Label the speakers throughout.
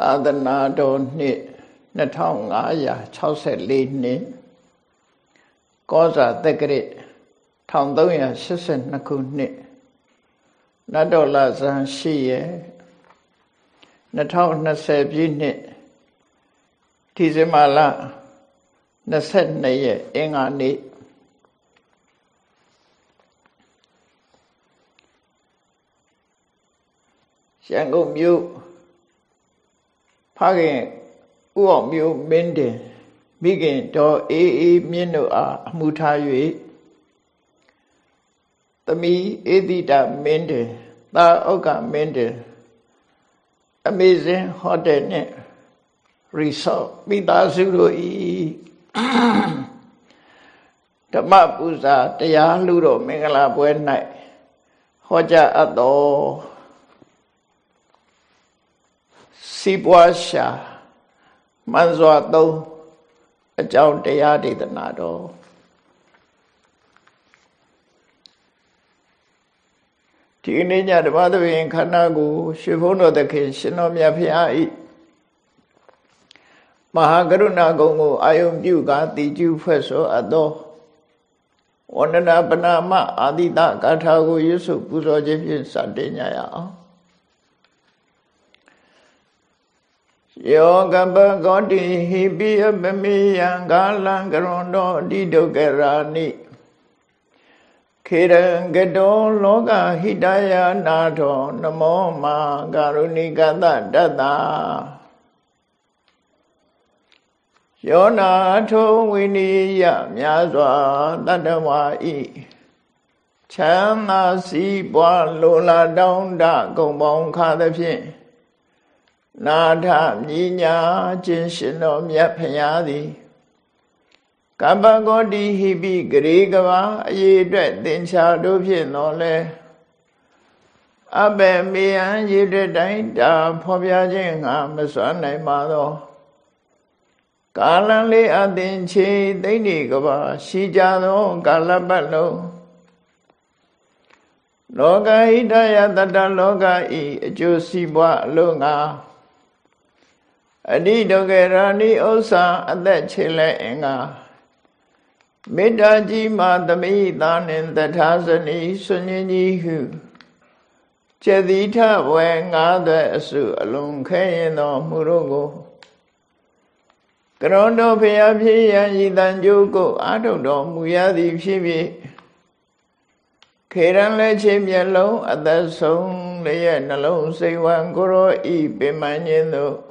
Speaker 1: သာသနာတော်နှစ်2564နှစ်ကောဇာတက္ကရ1382ခုနှစ်နတ်တော်လဇန်ရှိရဲ့2020ပြည့်နှစ်ဒီဇင်ဘာလ22ရက်အင်္ဂါနေ့ရန်ကုန်မြို့ ဖခင်ဥအောင်မျိုးမင်းတင်မိခင်တော်အေးအေးမြင့်တို့အားအမှုထား၍သမီးအေတိတမင်းတင်သာဥက္ကမင်းတင် Amazing Hotel နဲ့ Resort မိသားစုတို့ဤဓမ္မပူဇာတရားလှူတော်မင်္ဂလာပွဲ၌ဟောကြားအပ်တော် စီးပွားရှာမှန်စွာသုံးအကြောင်းတရားဒေသနာတော်ဒီနေ့ညဓမ္မသဘင်ခန္ဓာကိုရွှေဘုန်းတော်သခင်ရှင်တော်မြတ်ဖရာဤမဟာကရုဏာကုံကိုအာယုံပြုကာတည်ကျူဖွဲ့ဆိုအပ်သောဝန္ဒနာပနာမအာတိတကာထာကိုရွတ်စုပူဇော်ခြင်းဖြင့်စတင်ကြရအောင် ယောကပကောတိဟိပိယပမေယံကာလံကရွန်တော်အတိဒုက္ခရာနိခေရံကတောလောကဟိတယနာထောနမောမာကာရုဏိကတတတ္တာယောနာထုံဝိနိယမြာစွာတတ္တဝါဤချမ်းသာစီးပွားလိုလားတောင်းတဂုံပေါင်းခါသဖြင့် နာထမြညာခြင်းရှင်တော်မြတ်ဖရာသည်ကပ္ပဂောတိဟိပိဂရေကဘာအရေးအတွက်သင်္ချာတို့ဖြင့်တော်လဲအဘယ်မေယံရေတဲ့တိုင်းတာဖော်ပြခြင်းငါမစွမ်းနိုင်ပါသောကာလံလေးအသင်ချေသိမ့်နေကဘာရှိကြသောကာလပတ်လုံးလောကဟိတယတတလောကဤအကျိုးစီးပွားအလို့ငါ အနိဒုက္ခရာနိဥ္စာအသက်ချေလဲအင်္ဂါမေတ္တာကြီးမာသမိသာနှင့်တထာဇနီဆွညင်းကြီးဟုចេတိထဝေငါးသွဲအစုအလုံးခဲရင်တော်မူတို့ကိုကရုဏတော်ဖျားဖြစ်ရန်ဤတန်ကြိုးကိုအာထုတ်တော်မူရသည်ဖြစ်ဖြစ်ခေရန်လက်ချင်းမျက်လုံးအသက်ဆုံးလည်းရဲ့နှလုံးစိတ်ဝံကိုရောဤပင်မညင်းတို့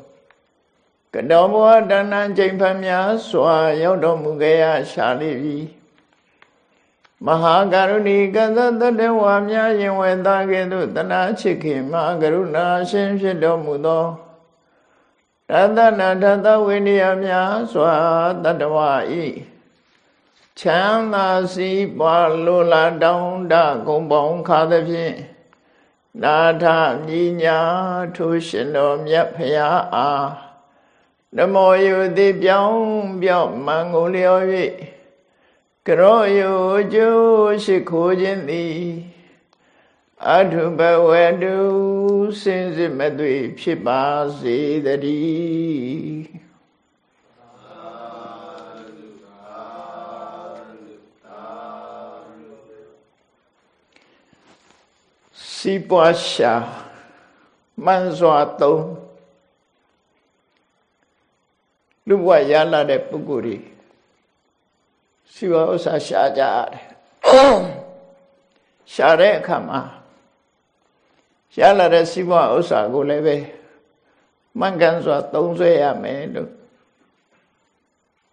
Speaker 1: ကတော်ဘဝတဏ္ဏချိန်ဖန်များစွာ ရောက်တော်မူခဲ့ရရှာလိပြီမဟာကရုဏီကသတ္တဝါများယင်ဝေသားကဲ့သို့တနာချစ်ခင်မဟာကရုဏာရှင်ဖြစ်တော်မူသောတသနာထသဝိနည်းများစွာတတ္တဝါဤချမ်းသာစီးပွားလိုလားတောင်းတဂုံပေါင်းခါသဖြင့်နာထမြညာထိုရှင်တော်မြတ်ဖရာအား နမောယုတိပြောင်းပြောင်းမံကိုလျော်၍ကရောယုကျိုးရှိခိုးခြင်းသည်အထုဘဝတုစင်စစ်မသွေဖြစ်ပါစေတည်းစီပွားရှာမှန်စွာသုံး လူဘဝရလာတဲ့ပုဂ္ဂိုလ်တွေစီဝဥစ္စာရှာကြရတယ်ရှာတဲ့အခါမှာရလာတဲ့စီဝဥစ္စာကိုလည်းပဲမှန်ကန်စွာသုံးစွဲရမယ်လို့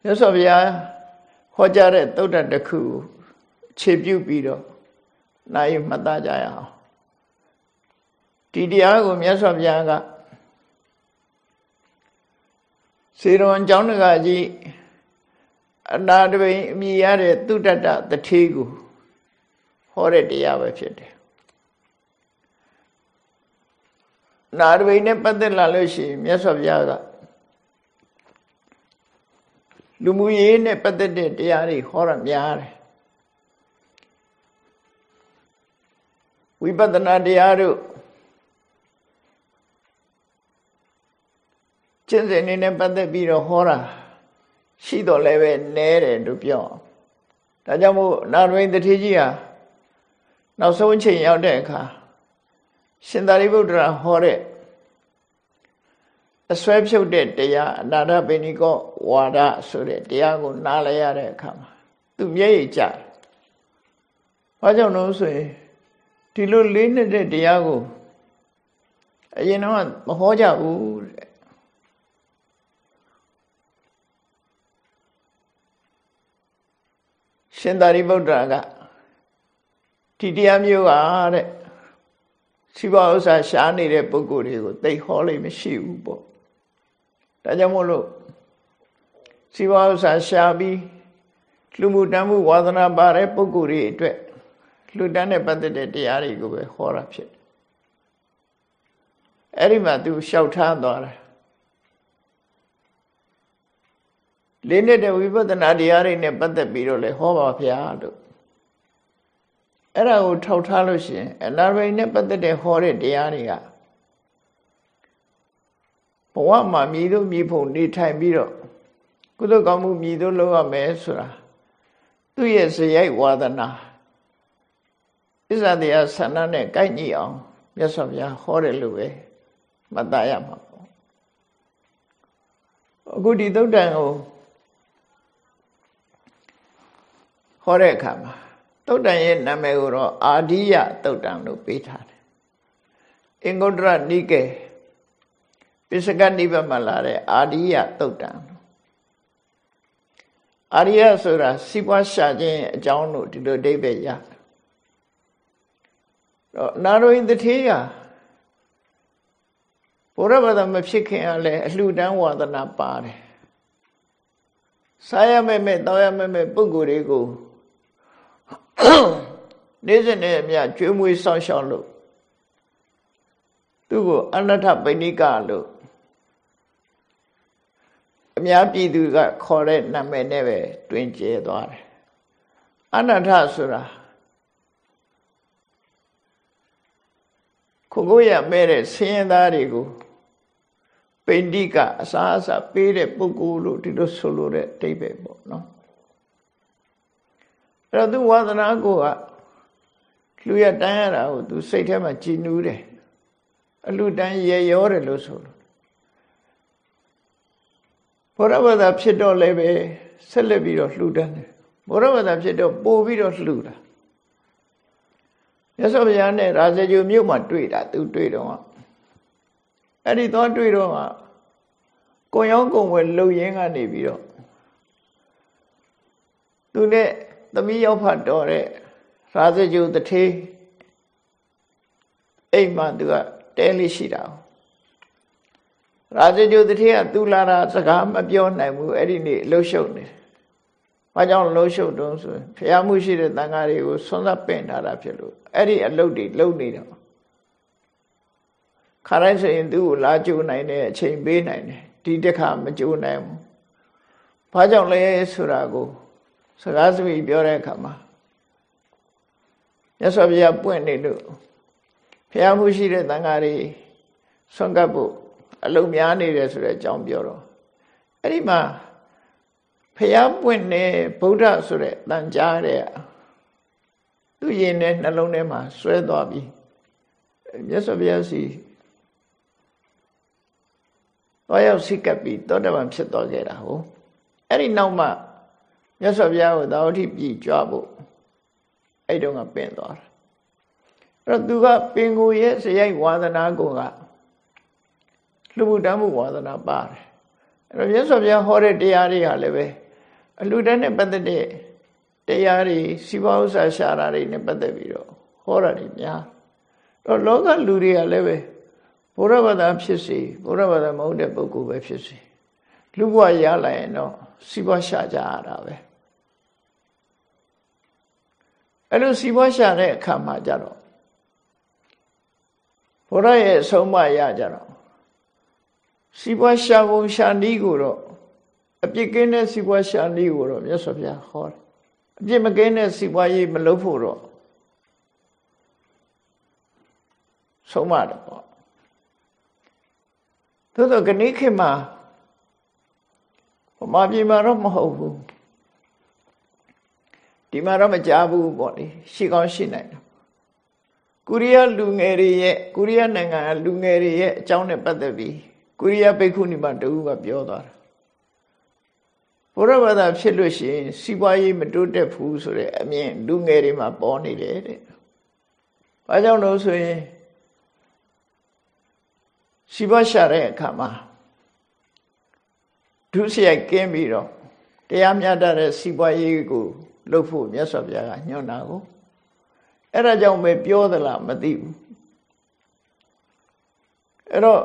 Speaker 1: မြတ်စွာဘုရားဟောကြားတဲ့သုတ္တတစ်ခုခြေပြုပြီးတော့နိုင်မှတ်သားကြရအောင်ဒီတရားကိုမြတ်စွာဘုရားက စေရွန်ကျောင်းတကကြီးအနာတပိန်အမိရတဲ့သုတ္တတတထေးကိုဟောတဲ့တရားပဲဖြစ်တယ်နာတပိန်နဲ့ပတ်သက်လာလို့ရှိရင်မြတ်စွာဘုရားကလူမှုရေးနဲ့ပတ်သက်တဲ့တရားတွေဟောရများတယ်ဝိပဿနာတရားတို့ ကျင့်စဉ်နေနဲ့ပတ်သက်ပြီးတော့ဟောတာရှိတော့လည်းပဲနဲတယ်လို့ပြောဒါကြောင့်မို့နာရဝိန်တတိကြီးဟာနောက်ဆုံးချိန်ရောက်တဲ့အခါရှင်သာရိပုတ္တရာဟောတဲ့အစွဲဖြုတ်တဲ့တရားအနာဒပိဏိကောဝါဒဆိုတဲ့တရားကိုနားလည်ရတဲ့အခါမှာသူမျက်ရည်ကျတယ်။ဘာကြောင့်လို့ဆိုရင်ဒီလိုလေးနေတဲ့တရားကိုအရင်တော့မဟောကြဘူးတဲ့ ရှင်သာရိပုတ္တရာကဒီတရားမျိုးကတဲ့စီဘဥစ္စာရှားနေတဲ့ပုဂ္ဂိုလ်တွေကိုသိဟောလိမ့်မရှိဘူးပေါ့ဒါကြောင့်မို့လို့စီဘဥစ္စာရှားပြီးလူမှုတမ်းမှုဝါသနာပါတဲ့ပုဂ္ဂိုလ်တွေအတွက်လူတန်းနဲ့ပတ်သက်တဲ့တရားတွေကိုပဲဟောတာဖြစ်တယ်အဲ့ဒီမှာသူလျှောက်ထားသွားတယ် လေးနဲ့တဲ့ဝိပဿနာတရားတွေနဲ့ပတ်သက်ပြီးတော့လေဟောပါဗျာလို့အဲ့ဒါကိုထောက်ထားလို့ရှိရင်အနာရိနဲ့ပတ်သက်တဲ့ဟောတဲ့တရားတွေကဘဝမှာမြည်လို့မြည်ဖို့နေထိုင်ပြီးတော့ကုသိုလ်ကောင်းမှုမြည်လို့လုပ်ရမယ်ဆိုတာသူ့ရဲ့ဇယိုက်ဝါဒနာဣဇာတရားဆန္ဒနဲ့ကိုက်ညီအောင်မြတ်စွာဘုရားဟောတယ်လို့ပဲမှတ်သားရမှာပေါ့အခုဒီသုတ်တန်ကို ဟောတဲ့အခါမှာသုတ်တန်ရဲ့နာမည်ကိုတော့အာဒီယသုတ်တန်လို့ပေးထားတယ်အင်္ဂုတ္တရနိကေပိစကနိဗ္ဗာန်မှာလာတဲ့အာဒီယသုတ်တန်အာရိယဆိုတာစီးပွားရှာခြင်းအကြောင်းလို့ဒီလိုအဓိပ္ပာယ်ရတော့နာရိုဟိတထေးရဘုရားဘာသာမဖြစ်ခင်ကလည်းအလှူဒန်းဝါဒနာပါတယ်စားရမဲ့မဲ့တောင်းရမဲ့မဲ့ပုဂ္ဂိုလ်တွေကို နေ့စဉ်နဲ့အမျှကျွေးမွေးဆောင်ရှောက်လို့သူ့ကိုအနတ္ထပိဏိကလို့အများပြည်သူကခေါ်တဲ့နာမည်နဲ့ပဲတွင်ကျဲသွားတယ်အနတ္ထဆိုတာခုကိုရမဲ့တဲ့ဆင်းရဲသားတွေကိုပိဋိကအစားအစာပေးတဲ့ပုဂ္ဂိုလ်လို့ဒီလိုဆိုလိုတဲ့အတိတ်ပဲပေါ့နော် အဲ့တော့သူဝါသနာကိုကလူရတန်းရတာကိုသူစိတ်ထဲမှာကြည်နူးတယ်အလူတန်းရေရောတယ်လို့ဆိုလို့ဘုရားဘာသာဖြစ်တော့လည်းပဲဆက်လက်ပြီးတော့လှူဒန်းတယ်ဘုရားဘာသာဖြစ်တော့ပို့ပြီးတော့လှူတာမြတ်စွာဘုရားနဲ့ရာဇဂုမြို့မှာတွေ့တာသူတွေ့တော့အဲ့ဒီတော့တွေ့တော့ကိုရောင်းကုန်ဝယ်လှုပ်ရင်းကနေပြီးတော့သူနဲ့ သမီးရောက်ဖတ်တော်တဲ့ရာဇဂုတထေးအိမ်မှာသူကတဲလေးရှိတာရာဇဂုတထေးကသူလာတာစကားမပြောနိုင်ဘူးအဲ့ဒီနေ့လှုပ်ရှုပ်နေတယ်။ဘာကြောင့်လှုပ်ရှုပ်တုံးဆိုရင်ဖျားမှုရှိတဲ့တန်ဃာတွေကိုဆွမ်းသက်ပင့်ထားတာဖြစ်လို့အဲ့ဒီအလုပ်တွေလုပ်နေတယ်ခါတိုင်းဆိုရင်သူ့ကိုလာကြိုးနိုင်တဲ့အချိန်ပေးနိုင်တယ်ဒီတစ်ခါမကြိုးနိုင်ဘူးဘာကြောင့်လဲဆိုတာကို စကားစမိပြောတဲ့အခါမှာမြတ်စွာဘုရားပွင့်နေလို့ဖျားမှုရှိတဲ့တန်ဃာတွေဆွမ်းကပ်ဖို့အလုံးများနေတယ်ဆိုတဲ့အကြောင်းပြောတော့အဲ့ဒီမှာဖျားပွင့်နေဗုဒ္ဓဆိုတဲ့တန်ကြားတဲ့သူ့ရင်နဲ့နှလုံးထဲမှာဆွဲသွားပြီးမြတ်စွာဘုရားစီတော့ရောက်စိကပ်ပြီးသောတပန်ဖြစ်သွားခဲ့တာဟုတ်အဲ့ဒီနောက်မှ မြတ်စွာဘုရားကိုသာဝတိပြည်ကြွဖို့အဲ့တုန်းကပင်သွားတာအဲ့တော့သူကပင်ကိုရဲ့စရိုက်ဝါသနာကိုကလူမှုတမ်းမှုဝါသနာပါတယ်အဲ့တော့မြတ်စွာဘုရားဟောတဲ့တရားတွေဟာလည်းပဲအလူတန်းနဲ့ပတ်သက်တဲ့တရားတွေစီးပွားဥစ္စာရှာတာတွေနဲ့ပတ်သက်ပြီးတော့ဟောတာတွေများတော့လောကလူတွေကလည်းပဲဘုရားဘာသာဖြစ်စီဘုရားဘာသာမဟုတ်တဲ့ပုဂ္ဂိုလ်ပဲဖြစ်စီ လူဘဝရလာရင်တော့စီးပွားရှာကြရတာပဲအဲ့လိုစီးပွားရှာတဲ့အခါမှာကြတော့ဘုရားရဲ့အဆုံးအမရကြတော့စီးပွားရှာပုံရှာနည်းကိုတော့အပြစ်ကင်းတဲ့စီးပွားရှာနည်းကိုတော့မြတ်စွာဘုရားဟောတယ်အပြစ်မကင်းတဲ့စီးပွားရေးမလုပ်ဖို့တော့ဆုံးမတယ်ပေါ့သို့တော့ခဏခေတ်မှာ မာပြည်မှာတော့မဟုတ်ဘူးဒီမှာတော့မကြားဘူးပေါ့လေရှိကောင်းရှိနိုင်တယ်ကိုရီးယားလူငယ်တွေရဲ့ကိုရီးယားနိုင်ငံလူငယ်တွေရဲ့အကြောင်းနဲ့ပတ်သက်ပြီးကိုရီးယားဘိက္ခုနီမတူကပြောသွားတာဘုရားဘာသာဖြစ်လို့ရှိရင်စီးပွားရေးမတိုးတက်ဘူးဆိုတဲ့အမြင်လူငယ်တွေမှာပေါ်နေတယ်တဲ့။ဘာကြောင့်လို့ဆိုရင်စီးပွားရှာတဲ့အခါမှာ ဒုစရိုက်ကင်းပြီးတော့တရားမျှတတဲ့စီးပွားရေးကိုလုပ်ဖို့မြတ်စွာဘုရားကညွှန်တာကိုအဲ့ဒါကြောင့်ပဲပြောသလားမသိဘူးအဲ့တော့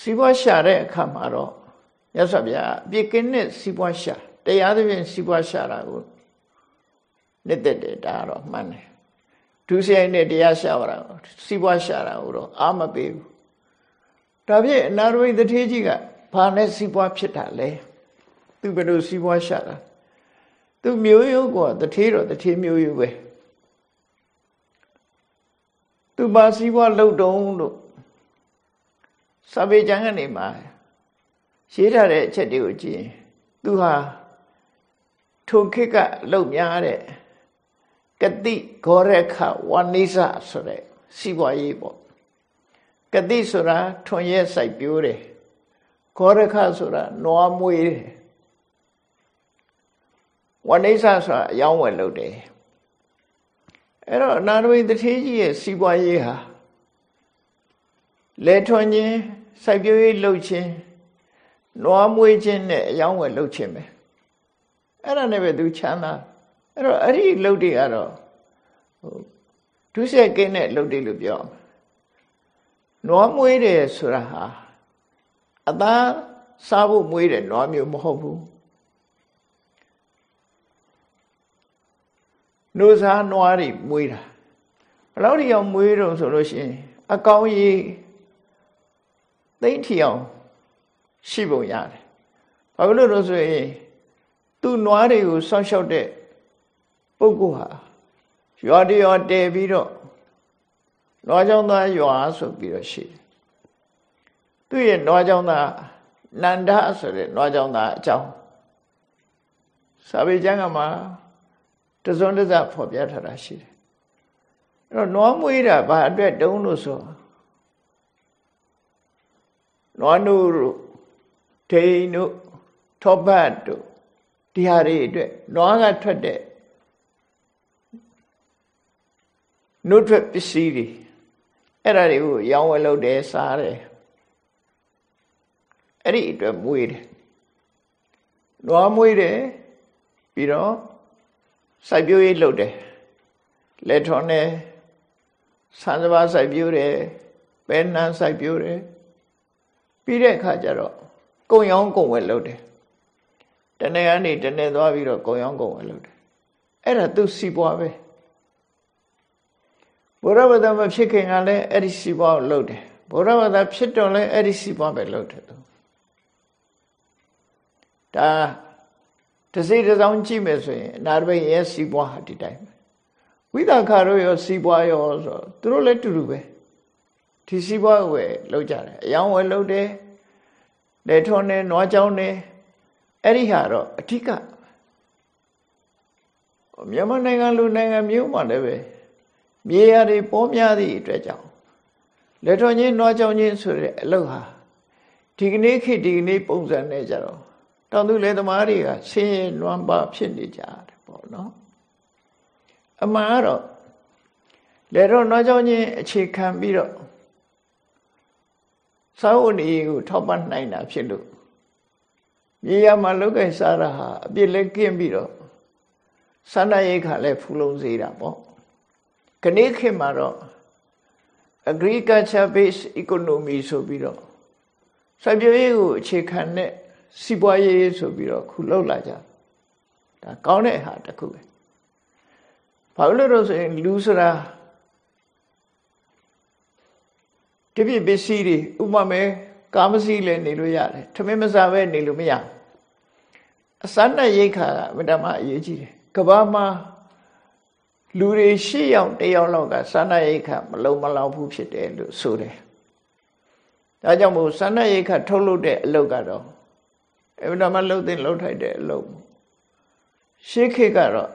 Speaker 1: စီးပွားရှာတဲ့အခါမှာတော့မြတ်စွာဘုရားအပြစ်ကင်းတဲ့စီးပွားရှာတရားသဖြင့်စီးပွားရှာတာကိုနှစ်သက်တယ်ဒါတော့မှန်တယ်ဒုစရိုက်နဲ့တရားရှာတာစီးပွားရှာတာကိုတော့အာမပေးဘူးဒါဖြင့်အနာရဝိသထေကြီးက ဘာနဲ့စီးပွားဖြစ်တာလဲသူဘယ်လိုစီးပွားရှာတာသူမျိုးရိုးကတထေးတော့တထေးမျိုးရိုးပဲသူပါစီးပွားလုပ်တုံးလို့စာပေကျမ်းကနေမှာရေးထားတဲ့အချက်တွေကိုကြည့်ရင်သူဟာထိုခေတ်ကလုံများတဲ့ကတိဂောရခဝနိစဆိုတဲ့စီးပွားရေးပေါ့ကတိဆိုတာထွန်ရဲစိုက်ပျိုးတယ် ဂောရခဆိုတာနွားမွေးတယ်ဝနိစ္စဆိုတာအယောင်းဝယ်လုပ်တယ်အဲ့တော့အနာရဝိတထေးကြီးရဲ့စီးပွားရေးဟာလဲထွန်ခြင်းစိုက်ပျိုးရေးလုပ်ခြင်းနွားမွေးခြင်းနဲ့အယောင်းဝယ်လုပ်ခြင်းပဲအဲ့ဒါနဲ့ပဲသူချမ်းသာအဲ့တော့အဲ့ဒီလုပ်တွေကတော့ဟိုဒုစရိုက်ကိန်းတဲ့လုပ်တွေလို့ပြောနွားမွေးတယ်ဆိုတာဟာ အသားစားဖို့မွေးတယ်နွားမျိုးမဟုတ်ဘူးနှုတ်စားနွားတွေမွေးတာဘယ်လောက်ဒီအောင်မွေးတော့ဆိုလို့ရှိရင်အကောင်ကြီးသိမ့်ထီအောင်ရှိပုံရတယ်ဘာလို့လို့ဆိုရင်သူ့နွားတွေကိုစောင့်ရှောက်တဲ့ပုဂ္ဂိုလ်ဟာရွာတရွာတည်ပြီးတော့နွားကြောင်းသားရွာဆိုပြီးတော့ရှိတယ် သူ့ရဲ့နွားကြောင်းသားနန္ဒဆိုတဲ့နွားကြောင်းသားအကြောင်းစာပေကျမ်းကမှာတစွန်းတစဖော်ပြထားတာရှိတယ်အဲ့တော့နွားမွေးတာဘာအတွက်တုံးလို့ဆိုနွားနို့တို့ဒိန်တို့ထောပတ်တို့ဒီဟာတွေအတွက်နွားကထွက်တဲ့နှုတ်ထွက်ပစ္စည်းတွေအဲ့ဒါတွေကိုရောင်းဝယ်လုပ်တယ်စားတယ် အဲ့ဒီအတွက်မွေးတယ်နွားမွေးတယ်ပြီးတော့စိုက်ပျိုးရေးလုပ်တယ်လက်ထော်နဲ့ဆန်းစပါးစိုက်ပျိုးတယ်ပဲနှမ်းစိုက်ပျိုးတယ်ပြီးတဲ့အခါကျတော့ကုံရောင်းကုံဝယ်လုပ်တယ်တနေ့ကနေတနေ့သွားပြီးတော့ကုံရောင်းကုံဝယ်လုပ်တယ်အဲ့ဒါသူစီပွားပဲဘုရားဘာသာမဖြစ်ခင်ကလည်းအဲ့ဒီစီပွားကိုလုပ်တယ်ဘုရားဘာသာဖြစ်တော့လည်းအဲ့ဒီစီပွားပဲလုပ်တယ်သူ ဒါတစိတစောင်းကြည့်မယ်ဆိုရင်အနာရဘိရဲ့စီးပွားဟာဒီတိုင်းဝိသခါတို့ရောစီးပွားရောဆိုသူတို့လည်းတူတူပဲဒီစီးပွားဝယ်လောက်ကြတယ်အယောင်းဝယ်လောက်တယ်လက်ထွန်းနဲ့နွားကြောင်းနဲ့အဲ့ဒီဟာတော့အဓိကမြန်မာနိုင်ငံလူနိုင်ငံမျိုးမှာလည်းပဲမြေယာတွေပေါ်များသည့်အတွက်ကြောင့်လက်ထွန်းချင်းနွားကြောင်းချင်းဆိုတဲ့အလုပ်ဟာဒီကနေ့ခေတ်ဒီကနေ့ပုံစံနဲ့ကြတော့ တောင်သူလယ်သမားတွေကဆင်းရဲလွမ်းပါဖြစ်နေကြတယ်ပေါ့နော်အမှန်ကတော့လေတော့နောက်ကြောင်းချင်းအခြေခံပြီးတော့စာအုပ်နေကိုထောက်ပံ့နိုင်တာဖြစ်လို့မြေရမှာလောက်ကင်စားတာဟာအပြစ်လက်ကင်းပြီးတော့စန္ဒရိတ်ခါလဲဖူးလုံးစေးတာပေါ့ခဏခေတ်မှာတော့ agriculture based economy ဆိုပြီးတော့စိုက်ပျိုးရေးကိုအခြေခံတဲ့ စီးပွားရေးဆိုပြီးတော့ခုလောက်လာကြဒါကောင်းတဲ့ဟာတစ်ခုပဲဘာလို့လို့ဆိုရင်လူဆိုတာတပြည့်ပစ္စည်းတွေဥပမာကာမစီလည်းနေလို့ရတယ်ထမင်းမစားပဲနေလို့မရအစမ်းနဲ့ရိတ်ခါကမတမအရေးကြီးတယ်ကဘာမှာလူတွေရှစ်ယောက်တယောက်လောက်ကစာနာရိတ်ခါမလုံးမလောက်ဘူးဖြစ်တယ်လို့ဆိုတယ်ဒါကြောင့်မို့စာနာရိတ်ခါထုတ်လုပ်တဲ့အလုပ်ကတော့ အဲ့ဒါမှလှုပ်တဲ့လှုပ်ထိုက်တဲ့အလုပ်ရှေးခေတ်ကတော့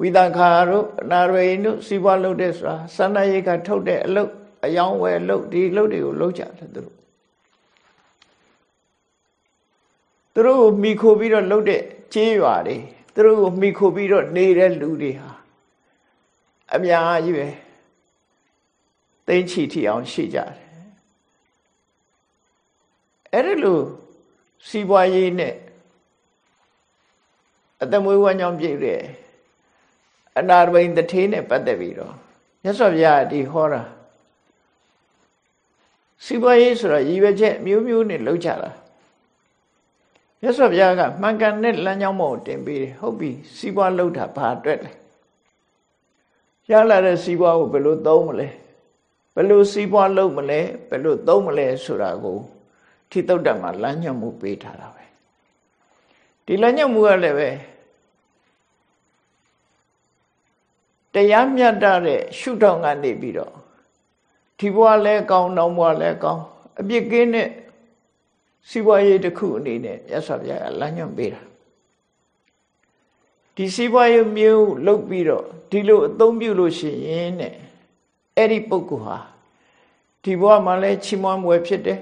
Speaker 1: ဝိသခာတို့အနာရိန်တို့စီးပွားလုပ်တဲ့ဆိုတာစန္ဒရိကထုတ်တဲ့အလုပ်အယောင်းဝယ်လုပ်ဒီလုပ်တွေကိုလုပ်ကြတယ်သူတို့သူတို့ကိုမိခိုပြီးတော့လုပ်တဲ့ကြေးရွာတွေသူတို့ကိုမိခိုပြီးတော့နေတဲ့လူတွေဟာအများကြီးပဲသိချီထီအောင်ရှိကြတယ်အဲ့ဒီလို စီးပွားရေးနဲ့အသက်မွေးဝမ်းကြောင်းပြည့်တဲ့အနာရဘိန်တထေးနဲ့ပတ်သက်ပြီးတော့မြတ်စွာဘုရားဒီဟောတာစီးပွားရေးဆိုတော့ရည်ရွယ်ချက်မျိုးမျိုးနဲ့လုပ်ကြတာမြတ်စွာဘုရားကမှန်ကန်တဲ့လမ်းကြောင်းပေါ်တင်ပေးတယ်ဟုတ်ပြီစီးပွားလုပ်တာဘာအတွက်လဲရလာတဲ့စီးပွားကိုဘယ်လိုသုံးမလဲဘယ်လိုစီးပွားလုပ်မလဲဘယ်လိုသုံးမလဲဆိုတာကို ထိတုတ်တမှာလမ်းညွှန်မှုပေးထားတာပဲဒီလမ်းညွှန်မှုကလည်းပဲတရားမြတ်တဲ့ရှုထောင့်ကနေပြီးတော့ဒီဘဝလဲကောင်းနောက်ဘဝလဲကောင်းအပြစ်ကင်းတဲ့စီးပွားရေးတစ်ခုအနေနဲ့မြတ်စွာဘုရားကလမ်းညွှန်ပေးတာဒီစီးပွားရေးမျိုးလုပ်ပြီးတော့ဒီလိုအသုံးပြုလို့ရှိရင်တဲ့အဲ့ဒီပုဂ္ဂိုလ်ဟာဒီဘဝမှာလဲချီးမွမ်းမွယ်ဖြစ်တယ်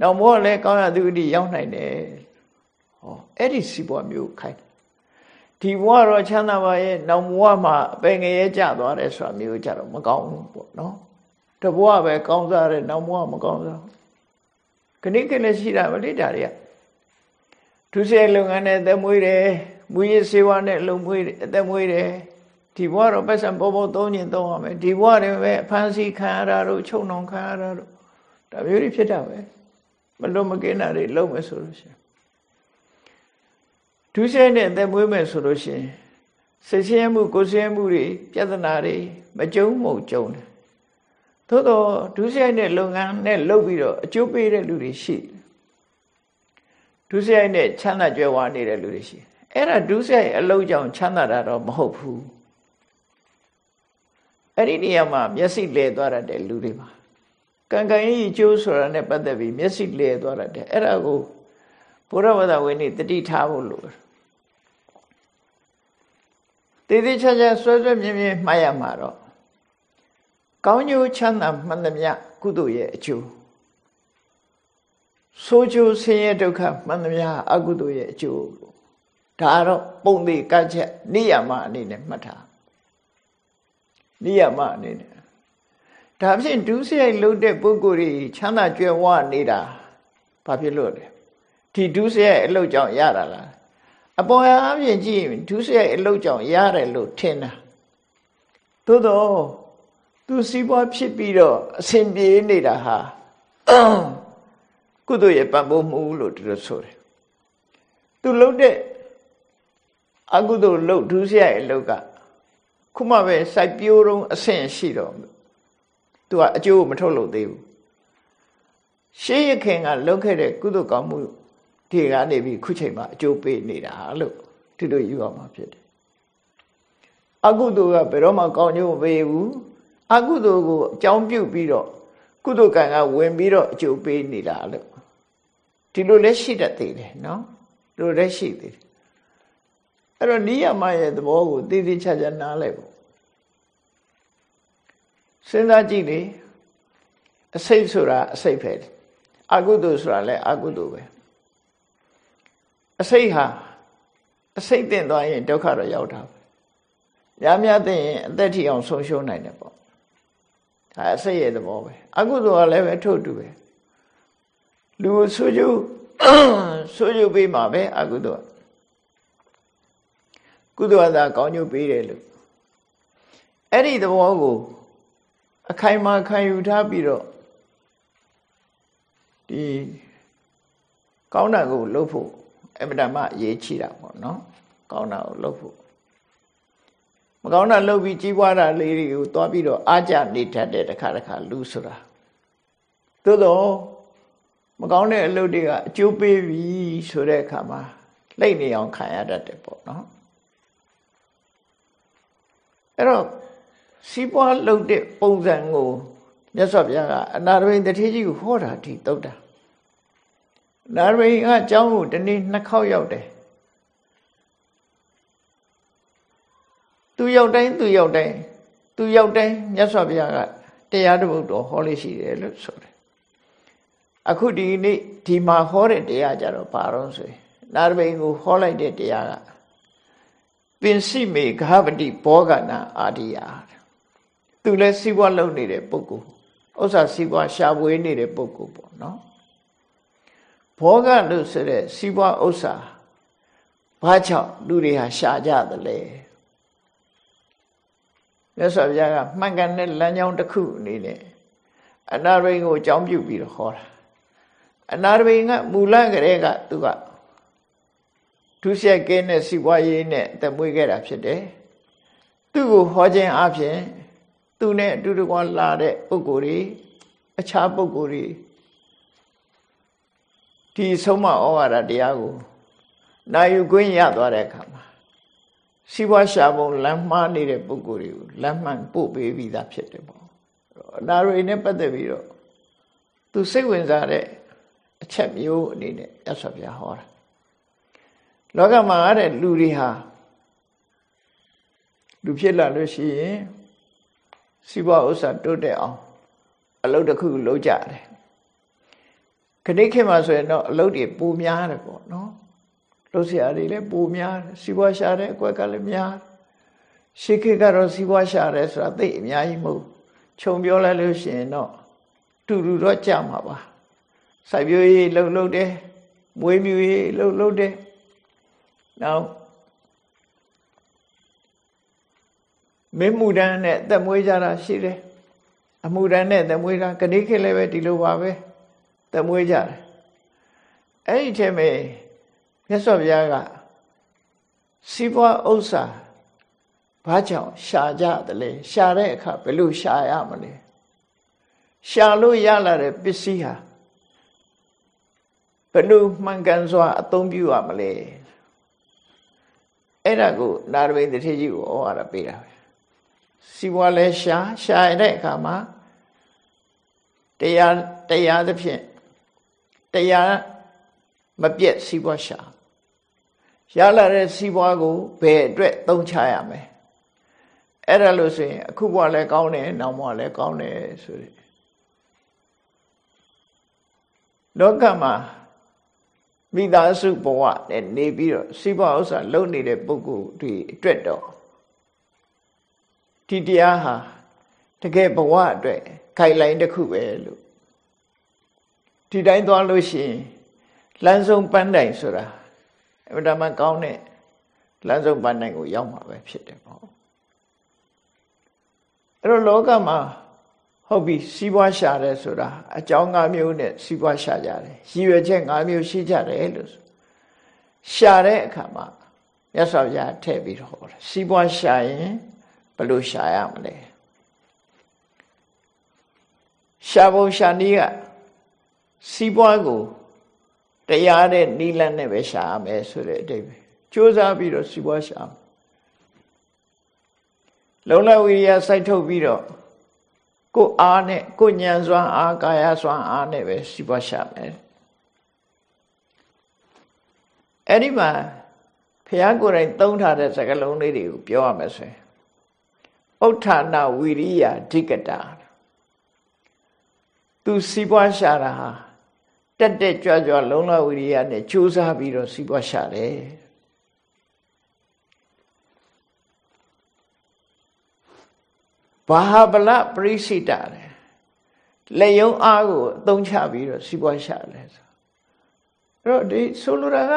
Speaker 1: နောက်ဘဝလဲကောင်းရသူအထိရောက်နိုင်တယ်ဟောအဲ့ဒီစီးပွားမျိုးခိုင်းဒီဘဝတော့ချမ်းသာပါရဲ့နောက်ဘဝမှာအပင်ငရဲကြသွားတယ်ဆိုတာမျိုးကြတော့မကောင်းဘူးပေါ့နော်တဘဝပဲကောင်းစားတယ်နောက်ဘဝမကောင်းစားခဏခဏရှိတာမလေးတာတွေကဒုစရိုက်လုပ်ငန်းနဲ့အသက်မွေးတယ်မူရည်စေဝါနဲ့လုံမွေးတယ်အသက်မွေးတယ်ဒီဘဝတော့ပတ်စံပေါ်ပေါ်သုံးရင်သုံးရမယ်ဒီဘဝတွေပဲအဖန်ဆီးခံရတာတို့ချုပ်နှောင်ခံရတာတို့ဒါမျိုးတွေဖြစ်တာပဲ မလို့မကင်းတာတွေလုပ်မယ်ဆိုလို့ရှိရင်ဒုစရိုက်နဲ့အသက်မွေးမယ်ဆိုလို့ရှိရင်စိတ်ဆင်းရဲမှုကိုယ်ဆင်းရဲမှုတွေပြဿနာတွေမကြုံမုံကြုံတယ်သို့တော့ဒုစရိုက်နဲ့လုပ်ငန်းနဲ့လုပ်ပြီးတော့အကျိုးပေးတဲ့လူတွေရှိဒုစရိုက်နဲ့ချမ်းသာကြွယ်ဝနေတဲ့လူတွေရှိအဲ့ဒါဒုစရိုက်အလုပ်ကြောင့်ချမ်းသာတာတော့မဟုတ်ဘူးအဲ့ဒီနေရာမှာမျက်စိလဲသွားတတ်တဲ့လူတွေမှာ ကံကံကြီးကျိုးဆိုတာနဲ့ပတ်သက်ပြီးမျက်စိလဲသွားတတ်တယ်အဲ့ဒါကိုဘုရားဝဒဝိနည်းတတိထားဖို့လိုတယ်တည်တည်ချာချာဆွဲဆွဲမြင်မြင်မှတ်ရမှာတော့ကောင်းကျိုးချမ်းသာမှန်သမျှကုသိုလ်ရဲ့အကျိုးဆိုးကျိုးဆင်းရဲဒုက္ခမှန်သမျှအကုသိုလ်ရဲ့အကျိုးဒါတော့ပုံသေးကတ်ချက်နိယမအနေနဲ့မှတ်ထားနိယမအနေနဲ့ ဒါဖြင့်ဒုစရိုက်လုပ်တဲ့ပုဂ္ဂိုလ်တွေချမ်းသာကြွယ်ဝနေတာဘာဖြစ်လို့လဲဒီဒုစရိုက်အလုပ်ကြောင့်ရတာလားအပေါ်အပြင်ကြည့်ရင်ဒုစရိုက်အလုပ်ကြောင့်ရတယ်လို့ထင်တာသို့တော့သူစီးပွားဖြစ်ပြီးတော့အစဉ်ပြေနေတာဟာကုသိုလ်ရဲ့ပံ့ပိုးမှုလို့သူတို့ဆိုတယ်သူလှုပ်တဲ့အကုသိုလ်လှုပ်ဒုစရိုက်အလုပ်ကခုမှပဲစိုက်ပျိုးတော့အဆင့်ရှိတော့ သူကအကျိုးမထုတ်လို့သေးဘူးရှေးရခင်ကလုပ်ခဲ့တဲ့ကုသိုလ်ကောင်းမှုဒီကနေပြီးခုချိန်မှာအကျိုးပေးနေတာလို့သူတို့ယူအောင်မှာဖြစ်တယ်အကုသိုလ်ကဘယ်တော့မှကောင်းကျိုးမပေးဘူးအကုသိုလ်ကိုအကြောင်းပြုပြီးတော့ကုသိုလ်ကံကဝင်ပြီးတော့အကျိုးပေးနေတာလို့ဒီလိုလည်းရှိတတ်သေးတယ်နော်ဒီလိုလည်းရှိသေးတယ်အဲ့တော့နိယမရဲ့သဘောကိုသိသိချာချာနားလိုက်ဖို့ စဉ်းစားကြည့်လေအစိတ်ဆိုတာအစိတ်ပဲအကုသိုလ်ဆိုတာလည်းအကုသိုလ်ပဲအစိတ်ဟာအစိတ်တင်သွားရင်ဒုက္ခတော့ရောက်တာပဲရများသိရင်အသက်ထီအောင်ဆုံးရှုံးနိုင်တယ်ပေါ့ဒါအစိတ်ရဲ့သဘောပဲအကုသိုလ်ကလည်းပဲထို့တူပဲလူဆိုကြဆိုကြပေးမှာပဲအကုသိုလ်ကုသိုလ်ကသာကောင်းကျိုးပေးတယ်လို့အဲ့ဒီသဘောကို အခိုင်အမာခံယူထားပြီးတော့ဒီကောင်းတာကိုလုပ်ဖို့အမတမအရေးကြီးတာပေါ့နော်ကောင်းတာကိုလုပ်ဖို့မကောင်းတာလုပ်ပြီးကြီးပွားတာလေးတွေကိုသွားပြီးတော့အားကြနေတတ်တဲ့တစ်ခါတစ်ခါလူဆိုတာသို့တော့မကောင်းတဲ့အလုပ်တွေကအကျိုးပေးပြီဆိုတဲ့အခါမှာလိမ့်နေအောင်ခံရတတ်တယ်ပေါ့နော်အဲ့တော့ စီးပွားလုပ်တဲ့ပုံစံကိုမြတ်စွာဘုရားကအနာရဝိန်တထေးကြီးကိုဟောတာဒီတုတ်တာ နာရဝိကအเจ้าကိုတနေ့နှစ်ခေါက်ရောက်တယ်သူရောက်တိုင်းသူရောက်တိုင်းသူရောက်တိုင်းမြတ်စွာဘုရားကတရားတစ်ပုဒ်တော်ဟောလို့ရှိတယ်လို့ဆိုတယ်အခုဒီနေ့ဒီမှာဟောတဲ့တရားကြတော့ဘာတော့ဆိုရင်နာရဝိကိုဟောလိုက်တဲ့တရားကပင်စိမေဃပတိဘောဂနာအာဒီယာ သူလည်းစီးပွားလုပ်နေတဲ့ပုဂ္ဂိုလ်ဥစ္စာစီးပွားရှာဖွေနေတဲ့ပုဂ္ဂိုလ်ပေါ့နော်ဘောဂလို့ဆိုတဲ့စီးပွားဥစ္စာဘာကြောင့်လူတွေဟာရှာကြသလဲမြတ်စွာဘုရားကမှန်ကန်တဲ့လမ်းကြောင်းတစ်ခုအနေနဲ့အနာရိန်ကိုအကြောင်းပြုပြီးတော့ဟောတာအနာရိန်ကမူလကလေးကသူကဒုစရိုက်ကင်းတဲ့စီပွားရေးနဲ့တမွေးခဲ့တာဖြစ်တယ်သူ့ကိုဟောခြင်းအပြင် သူနဲ့အတူတကွာလာတဲ့ပုဂ္ဂိုလ်တွေအခြားပုဂ္ဂိုလ်တွေဒီဆုံးမဩဝါဒတရားကိုနာယူခွင့်ရသွားတဲ့အခါမှာစီးပွားရှာပုံလမ်းမှားနေတဲ့ပုဂ္ဂိုလ်တွေကိုလမ်းမှန်ပို့ပေးပြီးသားဖြစ်တယ်ပေါ့အနာရီနဲ့ပတ်သက်ပြီးတော့သူစိတ်ဝင်စားတဲ့အချက်မျိုးအနေနဲ့ရသော်ပြဟောတာလောကမှာတဲ့လူတွေဟာလူဖြစ်လာလို့ရှိရင် စီးပွားဥစ္စာတိုးတက်အောင်အလုပ်တစ်ခုလုပ်ကြတယ်ခဏခေတ်မှာဆိုရင်တော့အလုပ်တွေပိုများတယ်ပေါ့နော်လုပ်เสียတွေလည်းပိုများတယ်စီးပွားရှာတဲ့အကွက်ကလည်းများရှေးခေတ်ကတော့စီးပွားရှာတယ်ဆိုတာသိအများကြီးမဟုတ်ခြုံပြောလိုက်လို့ရှိရင်တော့တူတူတော့ကြမှာပါစိုက်ပျိုးရေးလှုပ်လှုပ်တယ်မွေးမြူရေးလှုပ်လှုပ်တယ်နောက် မင်းမှုတန်းနဲ့သက်မွေးကြတာရှိတယ်အမှုတန်းနဲ့သက်မွေးတာကတိခေတ်လည်းပဲဒီလိုပါပဲသက်မွေးကြတယ်အဲ့ဒီထဲမှာမြတ်စွာဘုရားကစီးပွားဥစ္စာဘာကြောင့်ရှာကြတယ်လဲရှာတဲ့အခါဘယ်လိုရှာရမလဲရှာလို့ရလာတဲ့ပစ္စည်းဟာဘယ်လိုမှန်ကန်စွာအသုံးပြုရမလဲအဲ့ဒါကိုနာရဝိတ္တထေကြီးကိုဩဝါဒပေးတာပဲ စီပွားလဲရှာရှာရတဲ့အခါမှာတရားတရားသဖြင့်တရားမပြည့်စီပွားရှာရလာတဲ့စီပွားကိုဘယ်အတွက်သုံးချရမလဲအဲ့ဒါလို့ဆိုရင်အခုဘဝလည်းကောင်းတယ်နောက်ဘဝလည်းကောင်းတယ်ဆိုတဲ့လောကမှာမိသားစုဘဝနဲ့နေပြီးတော့စီးပွားဥစ္စာလုပ်နေတဲ့ပုဂ္ဂိုလ်တွေအတွက်တော့ ဒီတရားဟာတကယ်ဘဝအတွက်ခိုင်လိုင်းတစ်ခုပဲလို့ဒီတိုင်းသွားလို့ရှိရင်လမ်းဆုံးပန်းတိုင်ဆိုတာအမှန်တမ်းကောင်းတဲ့လမ်းဆုံးပန်းတိုင်ကိုရောက်မှာပဲဖြစ်တယ်ပေါ့အဲ့တော့လောကမှာဟုတ်ပြီစီးပွားရှာတယ်ဆိုတာအကြောင်း၅မျိုးနဲ့စီးပွားရှာကြတယ်ရည်ရွယ်ချက်၅မျိုးရှိကြတယ်လို့ရှာတဲ့အခါမှာမြတ်စွာဘုရားထည့်ပြီးတော့ဟောတယ်စီးပွားရှာရင် ဘယ်လိုရှာရမလဲရှာဖို့ရှာနည်းကစီးပွားကိုတရားတဲ့နိလန့်နဲ့ပဲရှာရမယ်ဆိုတဲ့အတိတ်ပဲစူးစမ်းပြီးတော့စီးပွားရှာလုံလဝိရိယစိုက်ထုတ်ပြီးတော့ကိုအားနဲ့ကိုညံစွမ်းအားကာယစွမ်းအားနဲ့ပဲစီးပွားရှာမယ်အဲ့ဒီမှာဘုရားကိုယ်တိုင်သုံးထားတဲ့စကားလုံးလေးတွေကိုပြောရမယ်ဆိုရင် ဥဋ္ဌာဏဝိရိယဓိကတာသူစီးပွားရှာတာဟာတက်တက်ကြွကြွလုံလဝိရိယနဲ့ကြိုးစားပြီးတော့စီးပွားရှာတယ်ဘာဟာဗလပရိစိတတယ်လက်ယုံအားကိုအသုံးချပြီးတော့စီးပွားရှာတယ်ဆိုအဲ့တော့ဒီဆိုလိုတာက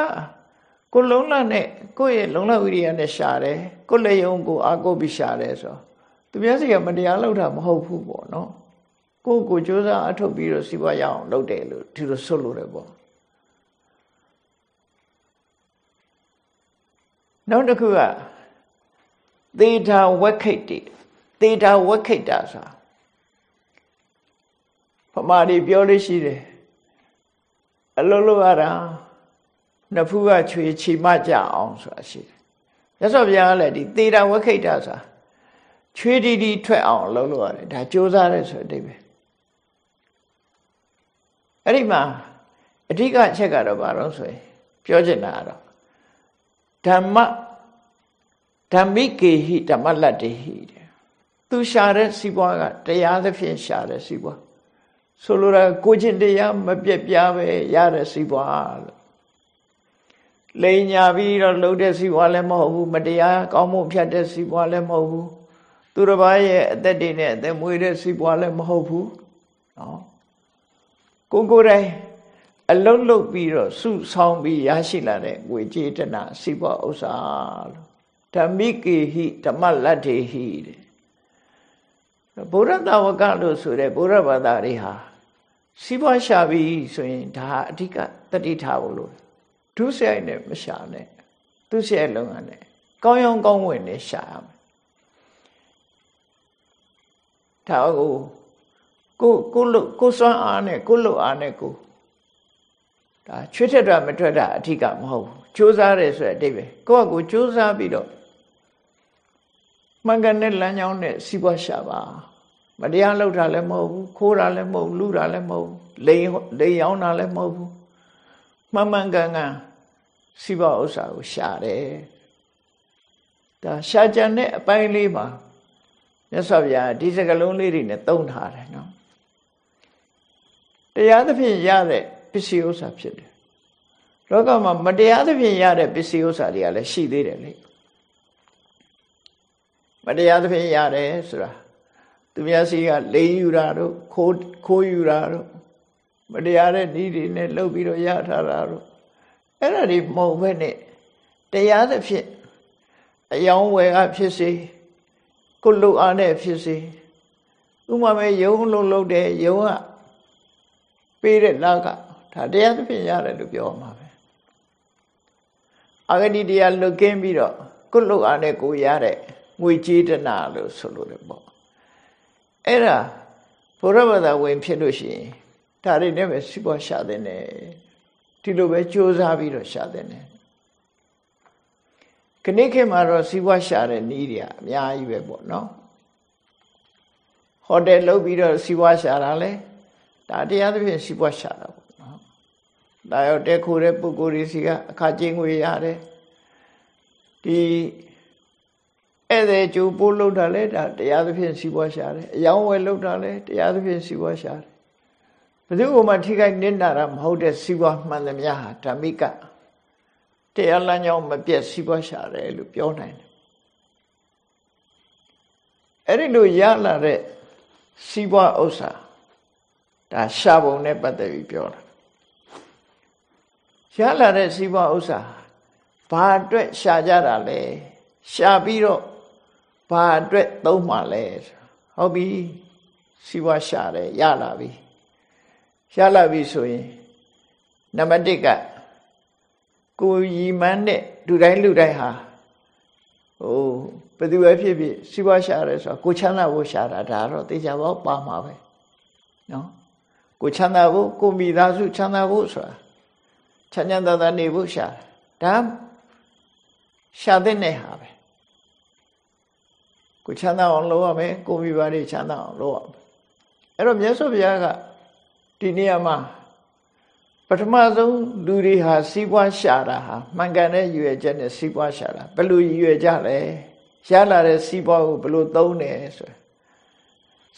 Speaker 1: ကိုလုံလနဲ့ကိုယ့်ရဲ့လုံလဝိရိယနဲ့ရှာတယ်ကိုယ့်လက်ယုံကိုအားကိုပြီးရှာတယ်ဆို သူများစီကမတရားလုပ်တာမဟုတ်ဘူးပေါ့နော်ကိုယ့်ကိုကြိုးစားအထုတ်ပြီးတော့စီးပွားရအောင်လုပ်တယ်လို့ဒီလိုဆိုလိုတယ်ပေါ့နောက်တစ်ခုကသေထာဝက်ခိတ်တိသေတာဝက်ခိတ်တာဆိုပမာတွေပြောလို့ရှိတယ်အလုံးလုံးရတာနှစ်ဖူးကချွေချီမကြအောင်ဆိုတာရှိတယ်မြတ်စွာဘုရားကလည်းဒီသေတာဝက်ခိတ်တာဆိုတာ ချွေတီတီထွက်အောင်အလုံးလုံးရတယ်ဒါကြိုးစားတယ်ဆိုတဲ့အဓိပ္ပာယ်အဲ့ဒီမှာအဓိကအချက်ကတော့ဘာလို့ဆိုရင်ပြောချင်တာကတော့ဓမ္မဓမ္မိကေဟိဓမ္မလတ္တိဟိတဲ့သူရှာတဲ့စီးပွားကတရားသဖြင့်ရှာတဲ့စီးပွားဆိုလိုတာကိုချင်းတရားမပြက်ပြားပဲရတဲ့စီးပွားလို့လိန်ညာပြီးတော့လှုပ်တဲ့စီးပွားလည်းမဟုတ်ဘူးမတရားကောင်းမှုဖြတ်တဲ့စီးပွားလည်းမဟုတ်ဘူး သူတစ်ပါးရဲ့အသက်တွေနဲ့အသက်မွေးတဲ့စီးပွားလည်းမဟုတ်ဘူးနော်ကိုကိုယ်တိုင်အလုတ်လုတ်ပြီးတော့စုဆောင်ပြီးရရှိလာတဲ့ငွေကြေးတနာစီးပွားဥစ္စာလို့ဓမ္မိကေဟိဓမ္မလတ္ထေဟိတဲ့ဗုဒ္ဓတာဝကလို့ဆိုတဲ့ဗုဒ္ဓဘာသာတွေဟာစီးပွားရှာပြီးဆိုရင်ဒါအဓိကတတိထားဖို့လို့ဒုစရိုက်နဲ့မရှာနဲ့သူစရိုက်လုံးကနဲ့ကောင်းရောင်းကောင်းဝင်နဲ့ရှာရမယ် ဒါကိုကိုကိုလို့ကိုစွမ်းအားနဲ့ကိုလို့အားနဲ့ကိုဒါချွေးထက်တာမထွက်တာအဓိကမဟုတ်ဘူးစူးစမ်းတယ်ဆိုတဲ့အတိတ်ပဲကိုကကိုစူးစမ်းပြီးတော့မှန်ကန်တဲ့လမ်းကြောင်းနဲ့စီးပွားရှာပါမတရားလုပ်တာလည်းမဟုတ်ဘူးခိုးတာလည်းမဟုတ်လူတာလည်းမဟုတ်လိန်လိန်ရောင်းတာလည်းမဟုတ်ဘူးမှန်မှန်ကန်ကန်စီးပွားဥစ္စာကိုရှာတယ်ဒါရှာကြံတဲ့အပိုင်းလေးမှာ မြတ်စွာဘုရားဒီစကလုံးလေးတွေနဲ့သုံးထားတယ်နော်တရားသဖြင့်ရတဲ့ပစ္စည်းဥစ္စာဖြစ်တယ်လောကမှာမတရားသဖြင့်ရတဲ့ပစ္စည်းဥစ္စာတွေကလည်းရှိသေးတယ်လေမတရားသဖြင့်ရတယ်ဆိုတာသူများစီကလိန်ယူတာတို့ခိုးခိုးယူတာတို့မတရားတဲ့ဤတွေနဲ့လှုပ်ပြီးတော့ရထားတာတို့အဲ့ဒါတွေမဟုတ်ဘဲနဲ့တရားသဖြင့်အယောင်းဝယ်ကဖြစ်စေ ကိုလူအားနဲ့ဖြစ်စေဥမာမဲ့ယုံလုံးလုံးတဲ့ယုံကပေးတဲ့နောက်ကဒါတရားသဖြင့်ရတယ်လို့ပြောမှာပဲအဂတိတရားလွတ်ကင်းပြီးတော့ကိုလူအားနဲ့ကိုရတဲ့ငွေကြေးတနာလို့ဆိုလို့တယ်ပေါ့အဲ့ဒါဘုရားဘာသာဝင်ဖြစ်လို့ရှိရင်ဒါတွေနဲ့ပဲစီးပွားရှာတဲ့နဲ့ဒီလိုပဲစူးစမ်းပြီးတော့ရှာတဲ့နဲ့ ခဏခေတ်မှာတော့စီးပွားရှာတဲ့နည်းတွေအများကြီးပဲပေါ့နော်ဟိုတယ်လုပ်ပြီးတော့စီးပွားရှာတာလဲဒါတရားသဖြင့်စီးပွားရှာတာပေါ့နော်ဒါရောတဲခိုးတဲ့ပုဂ္ဂိုလ်တွေစီကအခါကျင်းငွေရတယ်ဒီဧည့်သည်ကျိုးပိုးလုပ်တာလဲဒါတရားသဖြင့်စီးပွားရှာတယ်အယောင်းဝယ်လုပ်တာလဲတရားသဖြင့်စီးပွားရှာတယ်ဘယ်သူမှထိခိုက်နစ်နာတာမဟုတ်တဲ့စီးပွားမှန်သမျှဟာဓမ္မိက တရားလမ်းကြောင်းမပြတ်စီးပွားရှာတယ်လို့ပြောနိုင်တယ်အဲ့ဒီလိုရလာတဲ့စီးပွားဥစ္စာဒါရှာပုံနဲ့ပတ်သက်ပြီးပြောတာရလာတဲ့စီးပွားဥစ္စာဘာအတွက်ရှာကြတာလဲရှာပြီးတော့ဘာအတွက်သုံးမှလဲဟုတ်ပြီစီးပွားရှာတယ်ရလာပြီရလာပြီဆိုရင်နံပါတ်1က ကိုရီမန်းတဲ့လူတိုင်းလူတိုင်းဟာဟိုဘယ်သူပဲဖြစ်ဖြစ်စီးပွားရှာရဲဆိုတော့ကိုချမ်းသာဖို့ရှာတာဒါတော့တေချာပေါ့ပါမှာပဲနော်ကိုချမ်းသာဖို့ကိုမိသားစုချမ်းသာဖို့ဆိုတာချမ်းချမ်းသာသာနေဖို့ရှာဒါရှာတဲ့နေဟာပဲကိုချမ်းသာအောင်လုပ်ရမယ်ကိုမိဘတွေချမ်းသာအောင်လုပ်ရမယ်အဲ့တော့မြတ်စွာဘုရားကဒီနေရာမှာ ပထမဆုံးလူတွေဟာစီးပွားရှာတာဟာမှန်ကန်တဲ့ရွယ်ချက်နဲ့စီးပွားရှာတာဘယ်လိုရွယ်ကြလဲရလာတဲ့စီးပွားကိုဘယ်လိုသုံးတယ်ဆို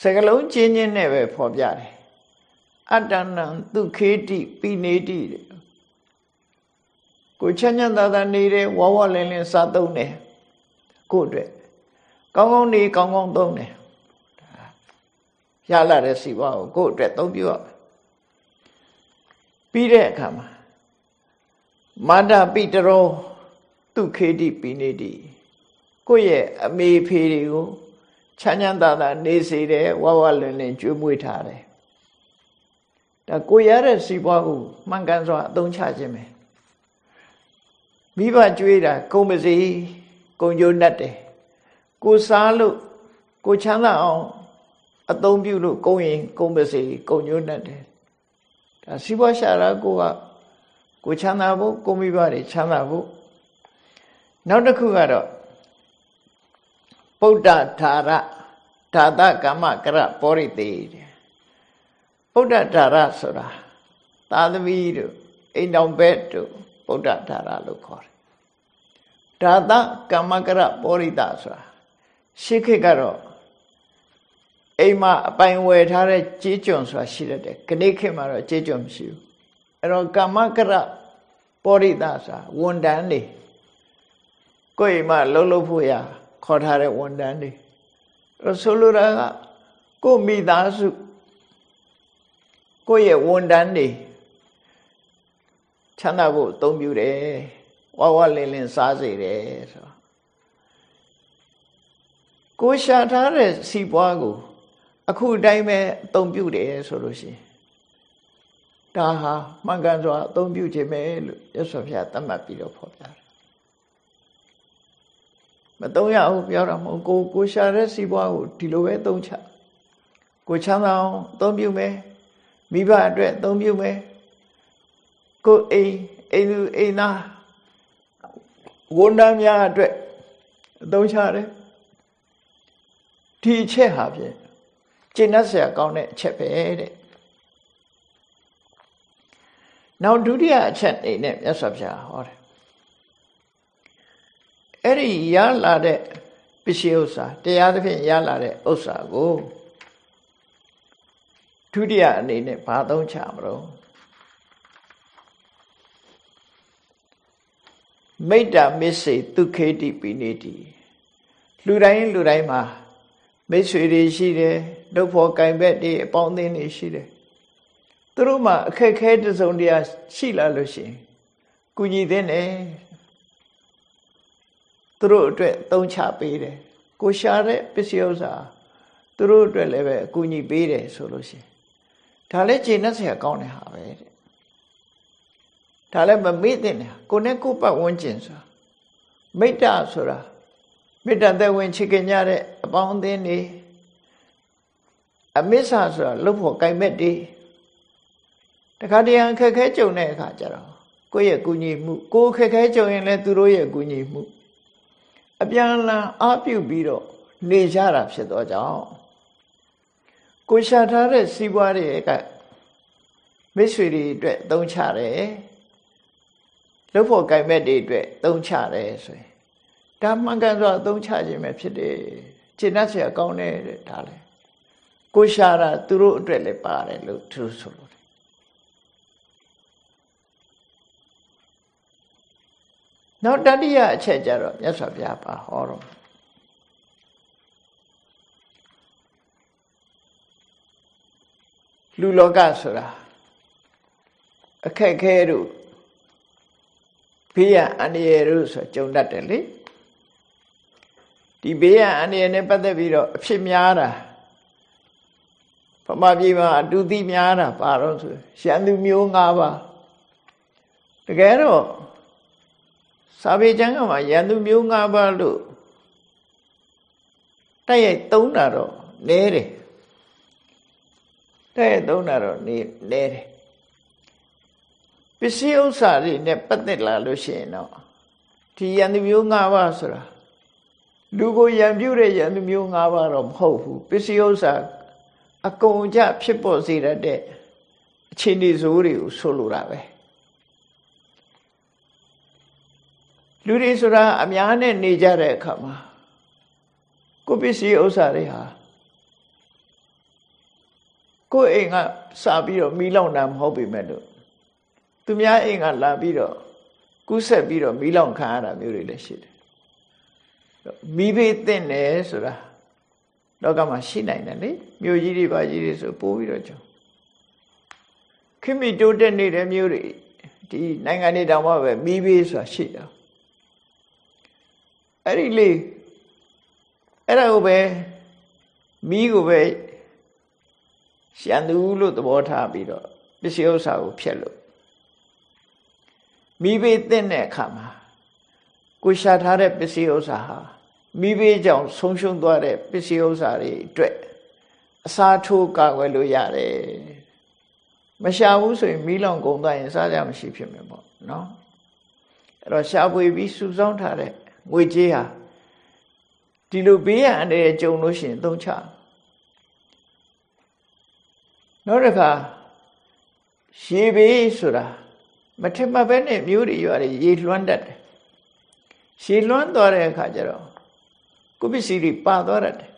Speaker 1: စကလုံးချင်းချင်းနဲ့ပဲဖော်ပြတယ်အတ္တနံဒုခေတိပိနေတိတဲ့ကိုချမ်းချမ်းသာသာနေတဲ့ဝဝလင်းလင်းစားသုံးတယ်ကိုအတွက်ကောင်းကောင်းနေကောင်းကောင်းသုံးတယ်ရလာတဲ့စီပွားကိုကိုအတွက်သုံးပြရမယ် ပြီးတဲ့အခါမှာမာဒပိတရောသူခေတိပိနေတိကိုယ့်ရဲ့အမေဖေတွေကိုချမ်းချမ်းသာသာနေစေတယ်ဝဝလင်းလင်းကျွေးမွေးထားတယ်ဒါကိုရတဲ့စီပွားကိုမှန်ကန်စွာအသုံးချခြင်းပဲမိဘကျွေးတာကုန်ပါစေကုန်ကျိုးနဲ့တယ်ကိုစားလို့ကိုချမ်းသာအောင်အသုံးပြုလို့ကုန်ရင်ကုန်ပါစေကုန်ကျိုးနဲ့တယ် ဒါစီးပွားရှာတာကိုကကိုချမ်းသာဖို့ကိုမိဘတွေချမ်းသာဖို့နောက်တစ်ခုကတော့ပုဒ္ဒဓာရဓာတကမ္မကရပောရိတေဗုဒ္ဓဓာရဆိုတာသာသမီတို့အိမ်တော်ဘက်တို့ဗုဒ္ဓဓာရလို့ခေါ်တယ်ဒါသကမ္မကရပောရိတဆိုတာရှေးခေတ်ကတော့ အိမ်မှာအပိုင်ဝယ်ထားတဲ့ကြေးကျွန်ဆိုတာရှိတတ်တယ်ခဏခေတ်မှာတော့ကြေးကျွန်မရှိဘူးအဲ့တော့ကမ္မကရပောရိတဆိုတာဝန်တန်းနေကိုယ်အိမ်မှာလှုပ်လှုပ်ဖို့ရခေါ်ထားတဲ့ဝန်တန်းနေဆိုလိုတာကကိုမိသားစုကိုယ့်ရဲ့ဝန်တန်းနေချမ်းသာဖို့အသုံးပြုတယ်ဝဝလင်းလင်းစားစေတယ်ဆိုကိုရှာထားတဲ့စီပွားကို အခုတိုင်းပဲအသုံးပြုတယ်ဆိုလို့ရှိရင်ဒါဟာမှန်ကန်စွာအသုံးပြုခြင်းပဲလို့ရသော်ဖျားသတ်မှတ်ပြီးတော့ဖော်ပြတယ်မသုံးရဘူးပြောတာမဟုတ်ကိုကိုရှာတဲ့စီပွားကိုဒီလိုပဲသုံးချကိုချမ်းသာအောင်အသုံးပြုမယ်မိဘအတွက်အသုံးပြုမယ်ကိုအိမ်အိမ်လူအိမ်သားဝန်ထမ်းများအတွက်အသုံးချတယ်ဒီအချက်ဟာဖြင့် ကျင့်တတ်စရာကောင်းတဲ့အချက်ပဲတဲ့နောက်ဒုတိယအချက်အနေနဲ့မြတ်စွာဘုရားဟောတယ်အဲ့ဒီရလာတဲ့ပစ္စည်းဥစ္စာတရားသဖြင့်ရလာတဲ့ဥစ္စာကိုဒုတိယအနေနဲ့ဘာသုံးချမလို့မိတ္တာမစ္စေဒုခေတိပိနေတိလူတိုင်းလူတိုင်းမှာမိတ်ဆွေတွေရှိတယ် ဒုဖို့ကင်ဘက်တွေအပေါင်းအသင်းတွေရှိတယ်သူတို့မှာအခက်ခဲတစုံတရာရှိလာလို့ရှိရင်ကုညီတဲ့နဲ့သူတို့အတွက်သုံးချပေးတယ်ကိုရှာတဲ့ပစ္စည်းဥစ္စာသူတို့အတွက်လည်းပဲအကူအညီပေးတယ်ဆိုလို့ရှိရင်ဒါလည်းကျေနပ်စရာကောင်းတဲ့ဟာပဲတဲ့ဒါလည်းမမေ့တဲ့နေကိုနဲ့ကိုပတ်ဝန်းကျင်ဆိုတာမိတ္တဆိုတာမေတ္တာသက်ဝင်ချစ်ခင်ကြတဲ့အပေါင်းအသင်းတွေ အမစ္ဆဆိုတာလှုပ်ဖို့ကြိုင်မဲ့တွေတခါတရံခက်ခဲကြုံတဲ့အခါကျတော့ကိုယ့်ရဲ့ကူညီမှုကိုယ်ခက်ခဲကြုံရင်လည်းသူတို့ရဲ့ကူညီမှုအပြန်အလှန်အားပြုပြီးတော့နေကြတာဖြစ်တော့ကြောင့်ကိုရှာထားတဲ့စီးပွားတွေကမိတ်ဆွေတွေအတွက်သုံးချတယ်လှုပ်ဖို့ကြိုင်မဲ့တွေအတွက်သုံးချတယ်ဆိုရင်ဒါမှန်ကန်စွာသုံးချခြင်းပဲဖြစ်တယ်ကျင့်တတ်เสียကောင်းတယ်တဲ့ဒါလေ ကိုရှာတာသူတို့အတွက်လည်းပါတယ်လို့သူတို့ဆိုလို့နောက်တတိယအချက်ကြတော့မြတ်စွာဘုရားပါဟောတော့လူလောကဆိုတာအခက်ခဲတို့ဘေးရန်အန္တရာယ်တို့ဆိုကြုံတတ်တယ်လေဒီဘေးရန်အန္တရာယ်နဲ့ပတ်သက်ပြီးတော့အဖြစ်များတာပ မာပြေမှာအတူသိများတာပါတော့ဆိုရန်သူမျိုး၅ပါးတကယ်တော့စာပေကျမ်းကမှာရန်သူမျိုး၅ပါးလို့တိုက်ရိုက်သုံးတာတော့နည်းတယ်တိုက်ရိုက်သုံးတာတော့နည်းနည်းတယ်ပစ္စည်းဥစ္စာတွေနဲ့ပတ်သက်လာလို့ရှိရင်တော့ဒီယန္တမျိုး၅ပါးဆိုတာလူကိုယံပြုတဲ့ယန္တမျိုး၅ပါးတော့မဟုတ်ဘူးပစ္စည်းဥစ္စာ အကုန်ကြဖြစ်ပေါ်စေတတ်တဲ့အခြေအနေဇိုးတွေကိုဆိုလိုတာပဲလူတွေဆိုတာအများနဲ့နေကြတဲ့အခါမှာကိုပစ္စည်းဥစ္စာတွေဟာကိုအိမ်ကစပြီးတော့မီးလောင်တာမဟုတ်ပေမဲ့လို့သူများအိမ်ကလာပြီးတော့ကူးဆက်ပြီးတော့မီးလောင်ခံရတာမျိုးတွေလည်းရှိတယ်မီးဘေးတင့်တယ်ဆိုတာလောကမှာရှိနိုင်တယ်လေ မြို့ကြီးတွေပါကြီးတွေဆိုပိုးပြီးတော့ကြုံခိမိတိုးတက်နေတဲ့မြို့တွေဒီနိုင်ငံတွေတောင်မှပဲမီးဘေးဆိုတာရှိတယ်အဲ့ဒီလေအဲ့ဒါကိုပဲမီးကိုပဲရှန်သူလို့သဘောထားပြီးတော့ပစ္စည်းဥစ္စာကိုဖျက်လို့မိဘေးတဲ့တဲ့အခါမှာကိုရှာထားတဲ့ပစ္စည်းဥစ္စာဟာမိဘေးကြောင့်ဆုံးရှုံးသွားတဲ့ပစ္စည်းဥစ္စာတွေအတွက် အစားထိုးကာကွယ်လို့ရတယ်မရှာဘူးဆိုရင်မီးလောင်ကုန်သွားရင်စားကြမရှိဖြစ်မယ်ပေါ့နော်အဲ့တော့ရှာဖွေပြီးစုဆောင်းထားတဲ့ငွေကြေးဟာဒီလိုဘေးရန်အန္တရာယ်ကြုံလို့ရှိရင်သုံးချနောက်တစ်ခါရေဘေးဆိုတာမထင်မှတ်ပဲနဲ့မျိုးတွေရွာတွေရေလွှမ်းတတ်တယ်ရေလွှမ်းသွားတဲ့အခါကျတော့ကိုပစ္စည်းတွေပါသွားတတ်တယ်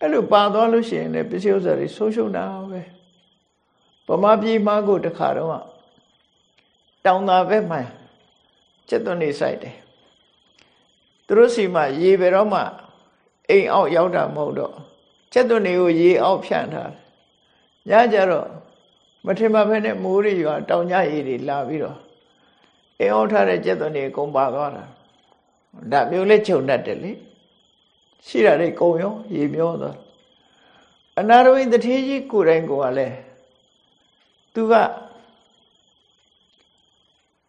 Speaker 1: အဲ့လိုပါသွားလို့ရှိရင်လည်းပစ္စည်းဥစ္စာတွေဆုံးရှုံးတာပဲဗမာပြည်မှာကိုတခါတော့တောင်သာဘက်မှာကျက်သွန်းနေဆိုင်တယ်သူတို့စီမှာရေဘယ်တော့မှအိမ်အောက်ရောက်တာမဟုတ်တော့ကျက်သွန်းနေကိုရေအောက်ဖြန့်ထားတယ်ညကြတော့မထင်မှဘဲနဲ့မိုးတွေရွာတောင်ကြရေတွေလာပြီးတော့အိမ်အောက်ထားတဲ့ကျက်သွန်းနေအကုန်ပါသွားတာဒါမျိုးလေးခြုံတတ်တယ်လေ ရှိတာတွေကုံရောရေမျောသွားအနာရဝိတထေကြီးကိုယ်တိုင်ကိုကလည်းသူက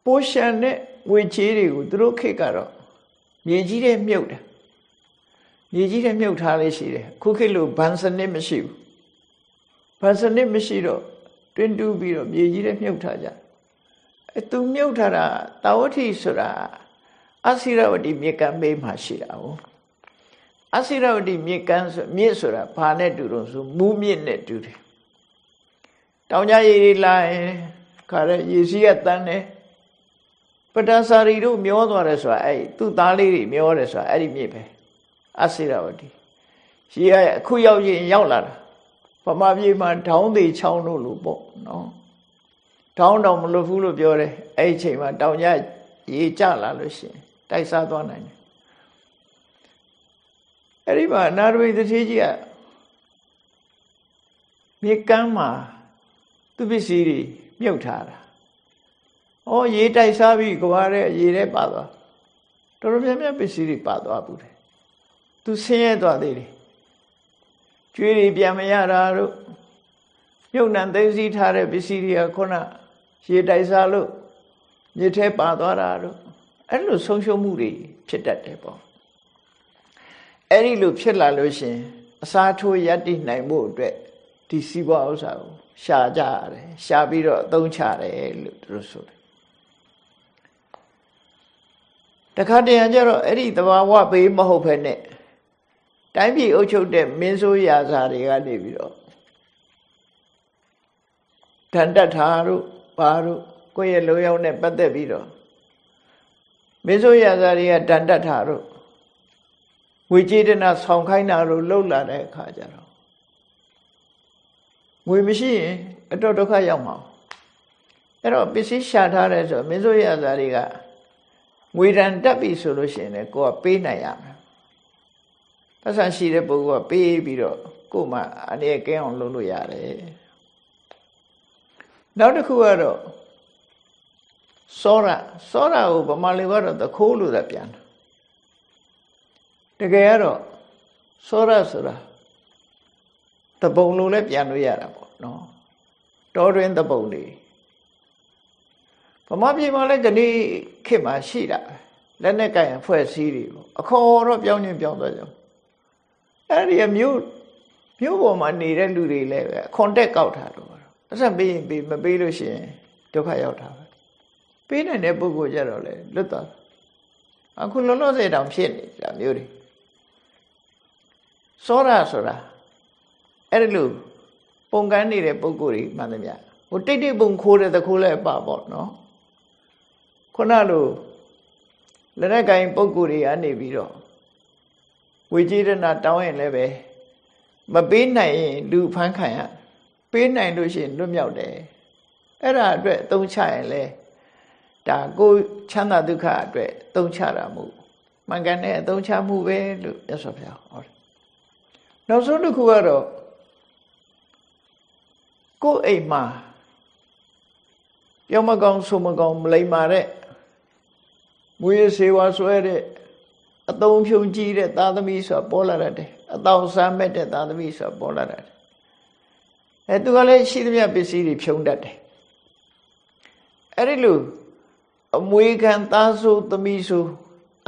Speaker 1: ပိုးရှန်တဲ့ငွေချေးတွေကိုသူတို့ခေတ်ကတော့မြေကြီးတဲ့မြုပ်တယ်မြေကြီးတဲ့မြုပ်ထားလေးရှိတယ်ခုခေတ်လိုဘန်စနစ်မရှိဘူးဘန်စနစ်မရှိတော့တွင်းတူးပြီးတော့မြေကြီးတဲ့မြုပ်ထားကြအဲသူမြုပ်ထားတာတာဝတိဆိုတာအစိရဝတိမြေကံမေးမှရှိတာဟုတ် အစိရဝတိမြေကံဆိုမြစ်ဆိုတာဘာနဲ့တူတော့ဆိုမူးမြစ်နဲ့တူတယ်တောင်ကြရည်လာရင်ခါရဲရေစီးကတန်းတယ်ပတ္တစာရီတို့မျောသွားတယ်ဆိုတာအဲ့သူ့သားလေးတွေမျောတယ်ဆိုတာအဲ့ဒီမြစ်ပဲအစိရဝတိရှိရအခုရောက်ရင်ရောက်လာတာဗမာပြည်မှာဒေါင်းသေးချောင်းတို့လို့ပေါ့နော်ဒေါင်းတောင်မလွတ်ဘူးလို့ပြောတယ်အဲ့ဒီချိန်မှာတောင်ကြရေကျလာလို့ရှိရင်တိုက်စားသွားနိုင်တယ် အဲ့ဒီမှာနာရဝိသတိကြီးကမြေကမ်းမှာသူပစ္စည်းတွေမြုပ်ထားတာ။ဩရေတိုက်စားပြီးကြွားတဲ့ရေထဲပါသွားတော်တော်များများပစ္စည်းတွေပါသွားဘူးတယ်။သူဆင်းရဲသွားသေးတယ်။ကျွေးတွေပြန်မရတာတို့မြုပ်နှံသိသိထားတဲ့ပစ္စည်းတွေကခုနရေတိုက်စားလို့မြေထဲပါသွားတာတို့အဲ့လိုဆုံးရှုံးမှုတွေဖြစ်တတ်တယ်ပေါ့။ အဲ့ဒီလိုဖြစ်လာလို့ရှင်အစားထိုးယက်တိနိုင်မှုအတွက်ဒီစီးပွားဥစ္စာကိုရှာကြရတယ်ရှာပြီးတော့အသုံးချတယ်လို့သူတို့ဆိုတယ်တခါတရံကျတော့အဲ့ဒီသဘာဝဘေးမဟုတ်ဖ ೇನೆ တိုင်းပြည်အုပ်ချုပ်တဲ့မင်းဆိုးရာဇာတွေကနေပြီးတော့ဓာန်တက်တာတို့ဘာတို့ကိုယ့်ရဲ့လိုရောက်နဲ့ပတ်သက်ပြီးတော့မင်းဆိုးရာဇာတွေကဓာန်တက်တာတို့ ဝေကျေတနာဆောင်ခိုင်းတာတို့လှုပ်လာတဲ့အခါကျတော့ငွေမရှိရင်အတော့ဒုက္ခရောက်မှာအဲ့တော့ပစ္စည်းရှာထားတယ်ဆိုမင်းဆိုရသားတွေကငွေတန်တက်ပြီဆိုလို့ရှိရင်လည်းကိုကပေးနိုင်ရမယ်ပတ်စံရှိတဲ့ပုဂ္ဂိုလ်ကပေးပြီးတော့ကို့မှာအနေကင်းအောင်လုပ်လို့ရတယ်နောက်တစ်ခုကတော့စောရစောရကိုဗမာလူကတော့သခိုးလို့သာပြန်တ ကယ်ကတော့စောရဆိုတာတပုံလုံးလည်းပြန်လို့ရတာပေါ့နော်တောတွင်တပုံတွေဗမာပြည်မှာလည်းဒီနေ့ခေတ်မှာရှိတာလက်နဲ့ကင်ဖွဲ့စည်းတွေပေါ့အခေါ်တော့ပြောင်းချင်းပြောင်းသွားကြအဲ့ဒီမြို့မြို့ပေါ်မှာနေတဲ့လူတွေလည်းပဲခွန်တက်ကောက်ထားတော့အဲ့ဒါပေးရင်ပေးမပေးလို့ရှိရင်ဒုက္ခရောက်တာပဲပေးနိုင်တဲ့ပုဂ္ဂိုလ်ကြတော့လေလွတ်သွားအခုလောလောဆယ်တောင်ဖြစ်နေတာမျိုးတွေ စောရဆိုတာအဲ့ဒါလို့ပုံကန်းနေတဲ့ပုံကိုယ်တွေမှန်သမျှဟိုတိတ်တိတ်ပုံခိုးတဲ့သခိုးလည်းပါပေါ့နော်ခုနလိုလက်နဲ့ကင်ပုံကိုယ်တွေကနေပြီးတော့ဝေကြီးရဏတောင်းရင်လည်းပဲမပေးနိုင်ရင်လူဖမ်းခံရပေးနိုင်လို့ရှိရင်လွတ်မြောက်တယ်အဲ့ဒါအတွက်အသုံးချရင်လဲဒါကိုချမ်းသာဒုက္ခအတွက်အသုံးချတာမှုမှန်ကန်တဲ့အသုံးချမှုပဲလို့မြတ်စွာဘုရားဟောတယ် နောက်ဆုံးတစ်ခုကတော့ကိုယ်အိမ်မှာပြောမကောင်းဆိုမကောင်းမလိမ္မာတဲ့မူရစေဝါဆွဲတဲ့အတုံးဖြုံကြည့်တဲ့သာသမီဆိုတာပေါ်လာတယ်အတောင်စားမဲ့တဲ့သာသမီဆိုတာပေါ်လာတယ်အဲသူကလည်းရှိသမျှပစ္စည်းတွေဖြုံတတ်တယ်အဲ့ဒီလိုအမွေခံသားဆိုသမီးဆို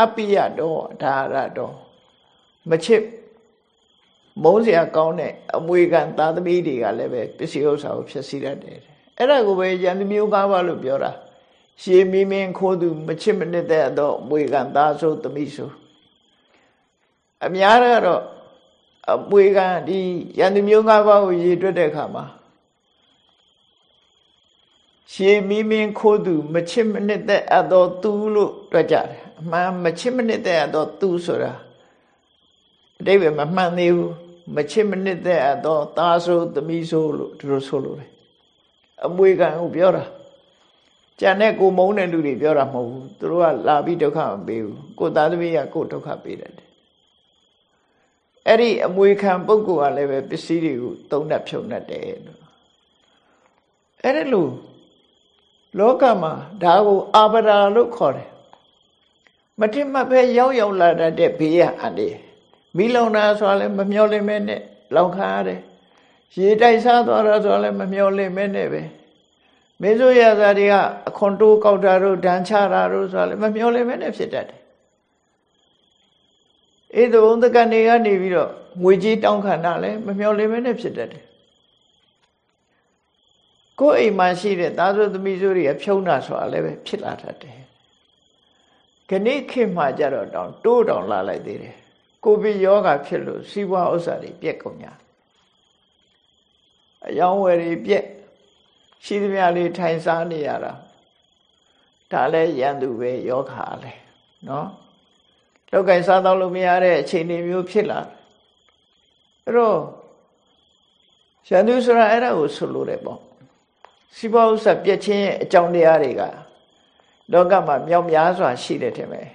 Speaker 1: အပိယတော်ဒါရတော်မချစ် မုန်းစရာကောင်းတဲ့အမွေခံသာသမီတွေကလည်းပဲပစ္စည်းဥစ္စာကိုဖျက်ဆီးတတ်တယ်အဲ့ဒါကိုပဲယန္တမျိုးကားပါလို့ပြောတာရှေမင်းမင်းခိုးသူမချစ်မနစ်တဲ့အမွေခံသားဆိုသမီးဆိုအများကတော့အမွေခံဒီယန္တမျိုးကားပါကိုရည်တွက်တဲ့အခါမှာရှေမီးမင်းခိုးသူမချစ်မနစ်တဲ့အပ်သောသူလို့တွက်ကြတယ်အမှန်မချစ်မနစ်တဲ့အပ်သောသူဆိုတာအတိပ္ပယ်မမှန်သေးဘူး မချစ်မနစ်တဲ့အပ်သောသားဆိုးသမီးဆိုးလို့သူတို့ဆိုလို့တယ်အမွေခံကိုပြောတာကြံတဲ့ကိုမုန်းတဲ့လူတွေပြောတာမဟုတ်ဘူးသူတို့ကလာပြီးဒုက္ခမပေးဘူးကိုသားသမီးကကိုဒုက္ခပေးတယ်အဲ့ဒီအမွေခံပုဂ္ဂိုလ်ကလည်းပဲပစ္စည်းတွေကိုသုံးတတ်ဖြုံတတ်တယ်လို့အဲ့ဒါလို့လောကမှာဒါကိုအာပရာလို့ခေါ်တယ်မထင်မှတ်ပဲရောက်ရောက်လာတတ်တဲ့ဘေးရအန္တရာယ် မိလောင်တာဆိုတာလည်းမမျောလင့်မဲနဲ့လောင်ခါရတယ်ရေတိုက်စားသွားတာဆိုတာလည်းမမျောလင့်မဲနဲ့ပဲမေဇိုရဇာတွေကအခွန်တိုးကောက်တာတို့ဒဏ်ချတာတို့ဆိုတာလည်းမမျောလင့်မဲနဲ့ဖြစ်တတ်တယ်အေဒုံတကနေကနေပြီးတော့ငွေကြီးတောင်းခံတာလည်းမမျောလင့်မဲနဲ့ဖြစ်တတ်တယ်ကိုယ်အိမ်မှာရှိတဲ့သားစုသမီးစုတွေကဖြုံးတာဆိုတာလည်းပဲဖြစ်လာတတ်တယ်ခဏခေတ်မှကြတော့တောင်တိုးတောင်လာလိုက်သေးတယ် ကိုဗစ်ယောဂဖြစ်လို့စီးပွားဥစ္စာတွေပြက်ကုန်ကြအယောင်းဝယ်တွေပြက်ရှိသမျှလေးထိုင်စားနေရတာဒါလည်းရန်သူပဲယောဂါလဲနော်လောက်ကင်စားတော့လို့မရတဲ့အခြေအနေမျိုးဖြစ်လာအဲ့တော့ရန်သူဆိုတာအဲ့ဒါကိုဆိုလိုတယ်ပေါ့စီးပွားဥစ္စာပြက်ခြင်းရဲ့အကြောင်းတရားတွေကလောကမှာမြောက်များစွာရှိတယ်ထင်မယ်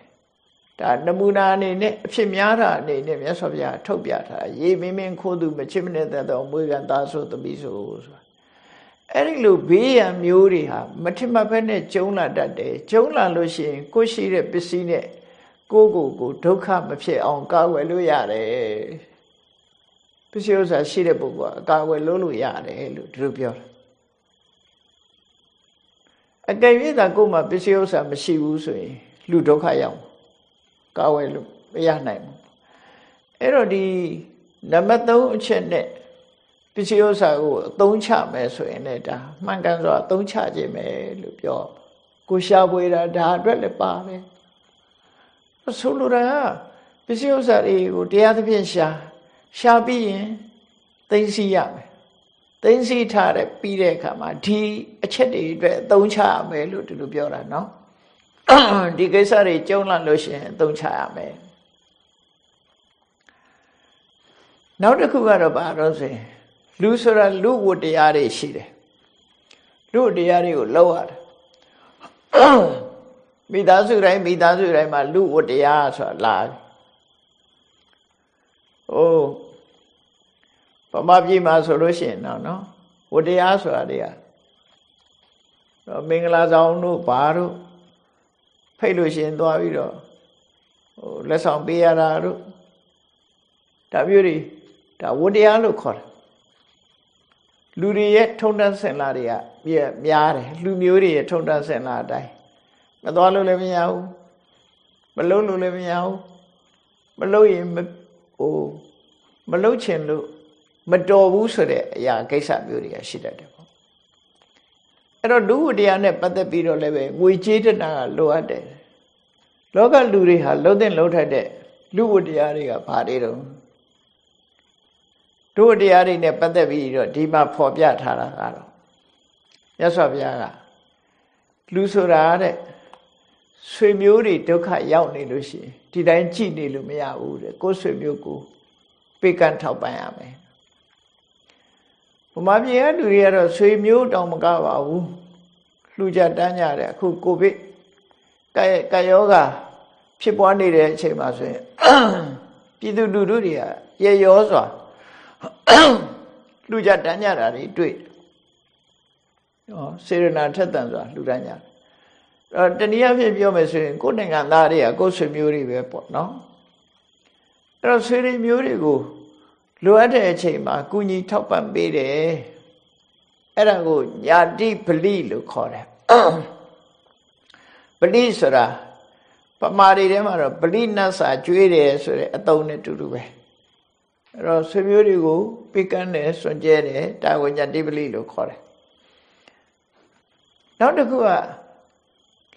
Speaker 1: ဒါနမူနာအနေနဲ့အဖြစ်များတာအနေနဲ့မြတ်စွာဘုရားထုတ်ပြထားရေမင်းမင်းခိုးသူမချစ်မနေတဲ့တော့မွေးကသားဆိုသမီးဆိုဆိုတာအဲ့ဒီလိုဘေးရန်မျိုးတွေဟာမထင်မှတ်ဖက်နဲ့ကျုံလာတတ်တယ်ကျုံလာလို့ရှိရင်ကိုရှိတဲ့ပစ္စည်းနဲ့ကိုကိုကိုဒုက္ခမဖြစ်အောင်ကာကွယ်လို့ရတယ်ပစ္စည်းဥစ္စာရှိတဲ့ပုဂ္ဂိုလ်ကအကာအကွယ်လုပ်လို့ရတယ်လို့သူတို့ပြောတယ်အကယ်၍သာကိုယ်မှာပစ္စည်းဥစ္စာမရှိဘူးဆိုရင်လူဒုက္ခရောက် ကာဝယ်လို့မရနိုင်ဘူးအဲ့တော့ဒီနံပါတ်3အချက်နဲ့ပစ္စည်းဥစ္စာကိုအသုံးချမယ်ဆိုရင်လည်းဒါမှန်ကန်စွာအသုံးချခြင်းပဲလို့ပြောကိုရှားပွေတာဒါအတွက်လည်းပါတယ်ဆိုလိုတာပစ္စည်းဥစ္စာတွေကိုတရားသဖြင့်ရှာရှာပြီးရင်သိသိရမယ်သိသိထားတဲ့ပြီးတဲ့အခါမှာဒီအချက်တွေအတွက်အသုံးချရမယ်လို့ဒီလိုပြောတာเนาะ ဒီကိစ္စတွေကြုံလာလို့ရှိရင်အသုံးချရမယ်နောက်တစ်ခုကတော့ဘာလို့ဆိုရင်လူဆိုတာလူဝတ္တရားတွေရှိတယ်လူတရားတွေကိုလောက်ရတယ်မိသားစုတိုင်းမိသားစုတိုင်းမှာလူဝတ္တရားဆိုတာလာပြီ။အိုးဗမာပြည်မှာဆိုလို့ရှိရင်တော့နော်ဝတ္တရားဆိုတာတွေကမင်္ဂလာဆောင်တို့ဘာတို့ ဖိတ်လို့ရှိရင်သွားပြီးတော့ဟိုလက်ဆောင်ပေးရတာတို့ဒါမျိုးတွေဒါဝတရားလို့ခေါ်တယ်လူတွေရဲ့ထုံတန်းစင်လာတွေကများတယ်လူမျိုးတွေရဲ့ထုံတန်းစင်လာအတိုင်းမသွားလို့လည်းမရဘူးမလုံးလို့လည်းမရဘူးမလုံးရင်ဟိုမလုံးချင်လို့မတော်ဘူးဆိုတဲ့အရာကိစ္စမျိုးတွေကရှိတတ်တယ်ပေါ့ အဲ့တော့လူဝတရားနဲ့ပတ်သက်ပြီးတော့လည်းပဲငွေကြေးတနာကလိုအပ်တယ်လောကလူတွေဟာလှုပ်တဲ့လှုပ်ထက်တဲ့လူဝတရားတွေကဘာတွေတော့တို့တရားတွေနဲ့ပတ်သက်ပြီးတော့ဒီမှာဖော်ပြထားတာကတော့မြတ်စွာဘုရားကလူဆိုတာတဲ့ဆွေမျိုးတွေဒုက္ခရောက်နေလို့ရှိရင်ဒီတိုင်းကြည်နေလို့မရဘူးတဲ့ကိုယ်ဆွေမျိုးကိုပေကံထောက်ပံ့ရမယ်ဗ မာပြည်ကလူတွေကတော့ဆွေမျိုးတောင်မကပါဘူးလှူကြတန်းကြတယ်အခုကိုဗစ်ကာယကာယောဂဖြစ်ပွားနေတဲ့အချိန်မှာဆိုရင်ပြည်သူလူထုတွေကရေရောစွာလှူကြတန်းကြတာတွေတွေ့ဟောစေရနာထက်တန်စွာလှူတန်းကြတယ်အဲတနည်းအားဖြင့်ပြောမယ်ဆိုရင်ကိုယ်နိုင်ငံသားတွေကကိုယ်ဆွေမျိုးတွေပဲပေါ့နော်အဲ့တော့ဆွေမျိုးတွေကို လိုအပ်တဲ့အချိန်မှာကုညီထောက်ပံ့ပေးတယ်အဲ့ဒါကိုညာတိပလိလို့ခေါ်တယ်ပလိဆိုတာပမာတွေထဲမှာတော့ပလိနတ်စာကျွေးတယ်ဆိုတဲ့အသုံးနဲ့တူတူပဲအဲ့တော့ဆွေမျိုးတွေကိုပိကန်းတယ်စွန့်ကြဲတယ်တာဝညာတိပလိလို့ခေါ်တယ်နောက်တစ်ခုက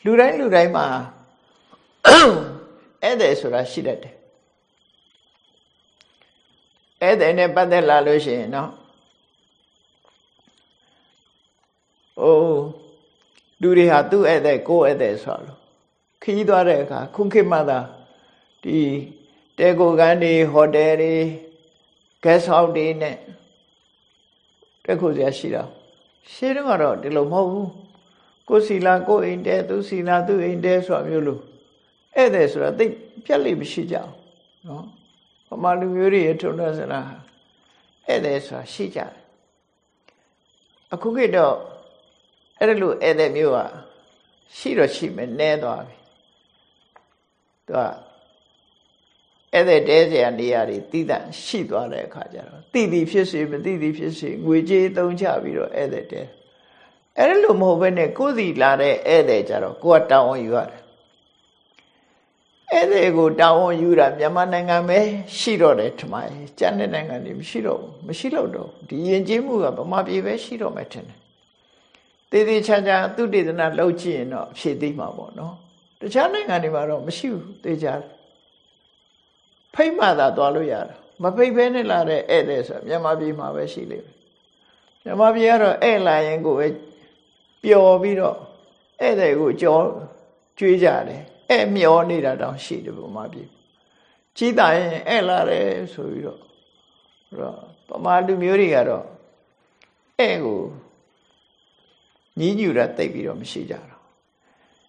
Speaker 1: လူတိုင်းလူတိုင်းမှာဧည့်သည်ဆိုတာရှိတတ်တယ် ဧည့်သည်နဲ့ပတ်သက်လာလို့ရှိရင်နော်အိုးလူတွေဟာသူ့ဧည့်သည်ကိုယ်ဧည့်သည်ဆိုလို့ခီးသွားတဲ့အခါခုခေတ်မှသာဒီတဲကိုကန်တွေဟိုတယ်တွေ guest house တွေနဲ့တက်ခုစရာရှိတာရှင်းတော့ဒီလိုမဟုတ်ဘူးကိုစီလာကိုအိမ်တဲသူစီလာသူအိမ်တဲဆိုတာမျိုးလို့ဧည့်သည်ဆိုတာသိပြက်လိမရှိကြအောင်နော် ဗမာလူမျိုးတွေထုံတဲ့စလားဧည့်သည်ဆိုတာရှိကြတယ်အခုခေတ်တော့အဲ့ဒါလို့ဧည့်သည်မျိုးကရှိတော့ရှိမယ်နဲသွားပြီသူကဧည့်သည်တဲเสียနေရာတွေတည်တံ့ရှိသွားတဲ့အခါကျတော့တည်တည်ဖြစ်စေမတည်တည်ဖြစ်စေငွေကြေးသုံးချပြီးတော့ဧည့်သည်တဲအဲ့ဒါလို့မဟုတ်ဘဲနဲ့ကိုယ်စီလာတဲ့ဧည့်သည်ကြတော့ကိုယ်ကတောင်းဝန်ယူရတယ် အဲ့ဒီကိုတာဝန်ယူတာမြန်မာနိုင်ငံပဲရှိတော့တယ်ထမရဲ့ကျန်တဲ့နိုင်ငံတွေမရှိတော့ဘူးမရှိတော့တော့ဒီယဉ်ကျေးမှုကဗမာပြည်ပဲရှိတော့မယ်ထင်တယ်တည်တည်ချာချာသူတေသနာလုပ်ကြည့်ရင်တော့ဖြည့်သိမှာပေါ့နော်တခြားနိုင်ငံတွေမှာတော့မရှိဘူးသိကြတယ်ဖိတ်မှသာသွားလို့ရတာမဖိတ်ဘဲနဲ့လာတဲ့ဧည့်သည်ဆိုမြန်မာပြည်မှာပဲရှိလိမ့်မယ်မြန်မာပြည်ကတော့ဧည့်လာရင်ကိုပဲပျော်ပြီးတော့ဧည့်သည်ကိုကြောကြွေးကြတယ် အဲ့မျောနေတာတောင်ရှိတယ်ဗမာပြည်ကြီးတာရင်အဲ့လာတယ်ဆိုပြီးတော့တော့ဗမာလူမျိုးတွေကတော့အဲ့ကိုညီးညူတာတိတ်ပြီးတော့မရှိကြတော့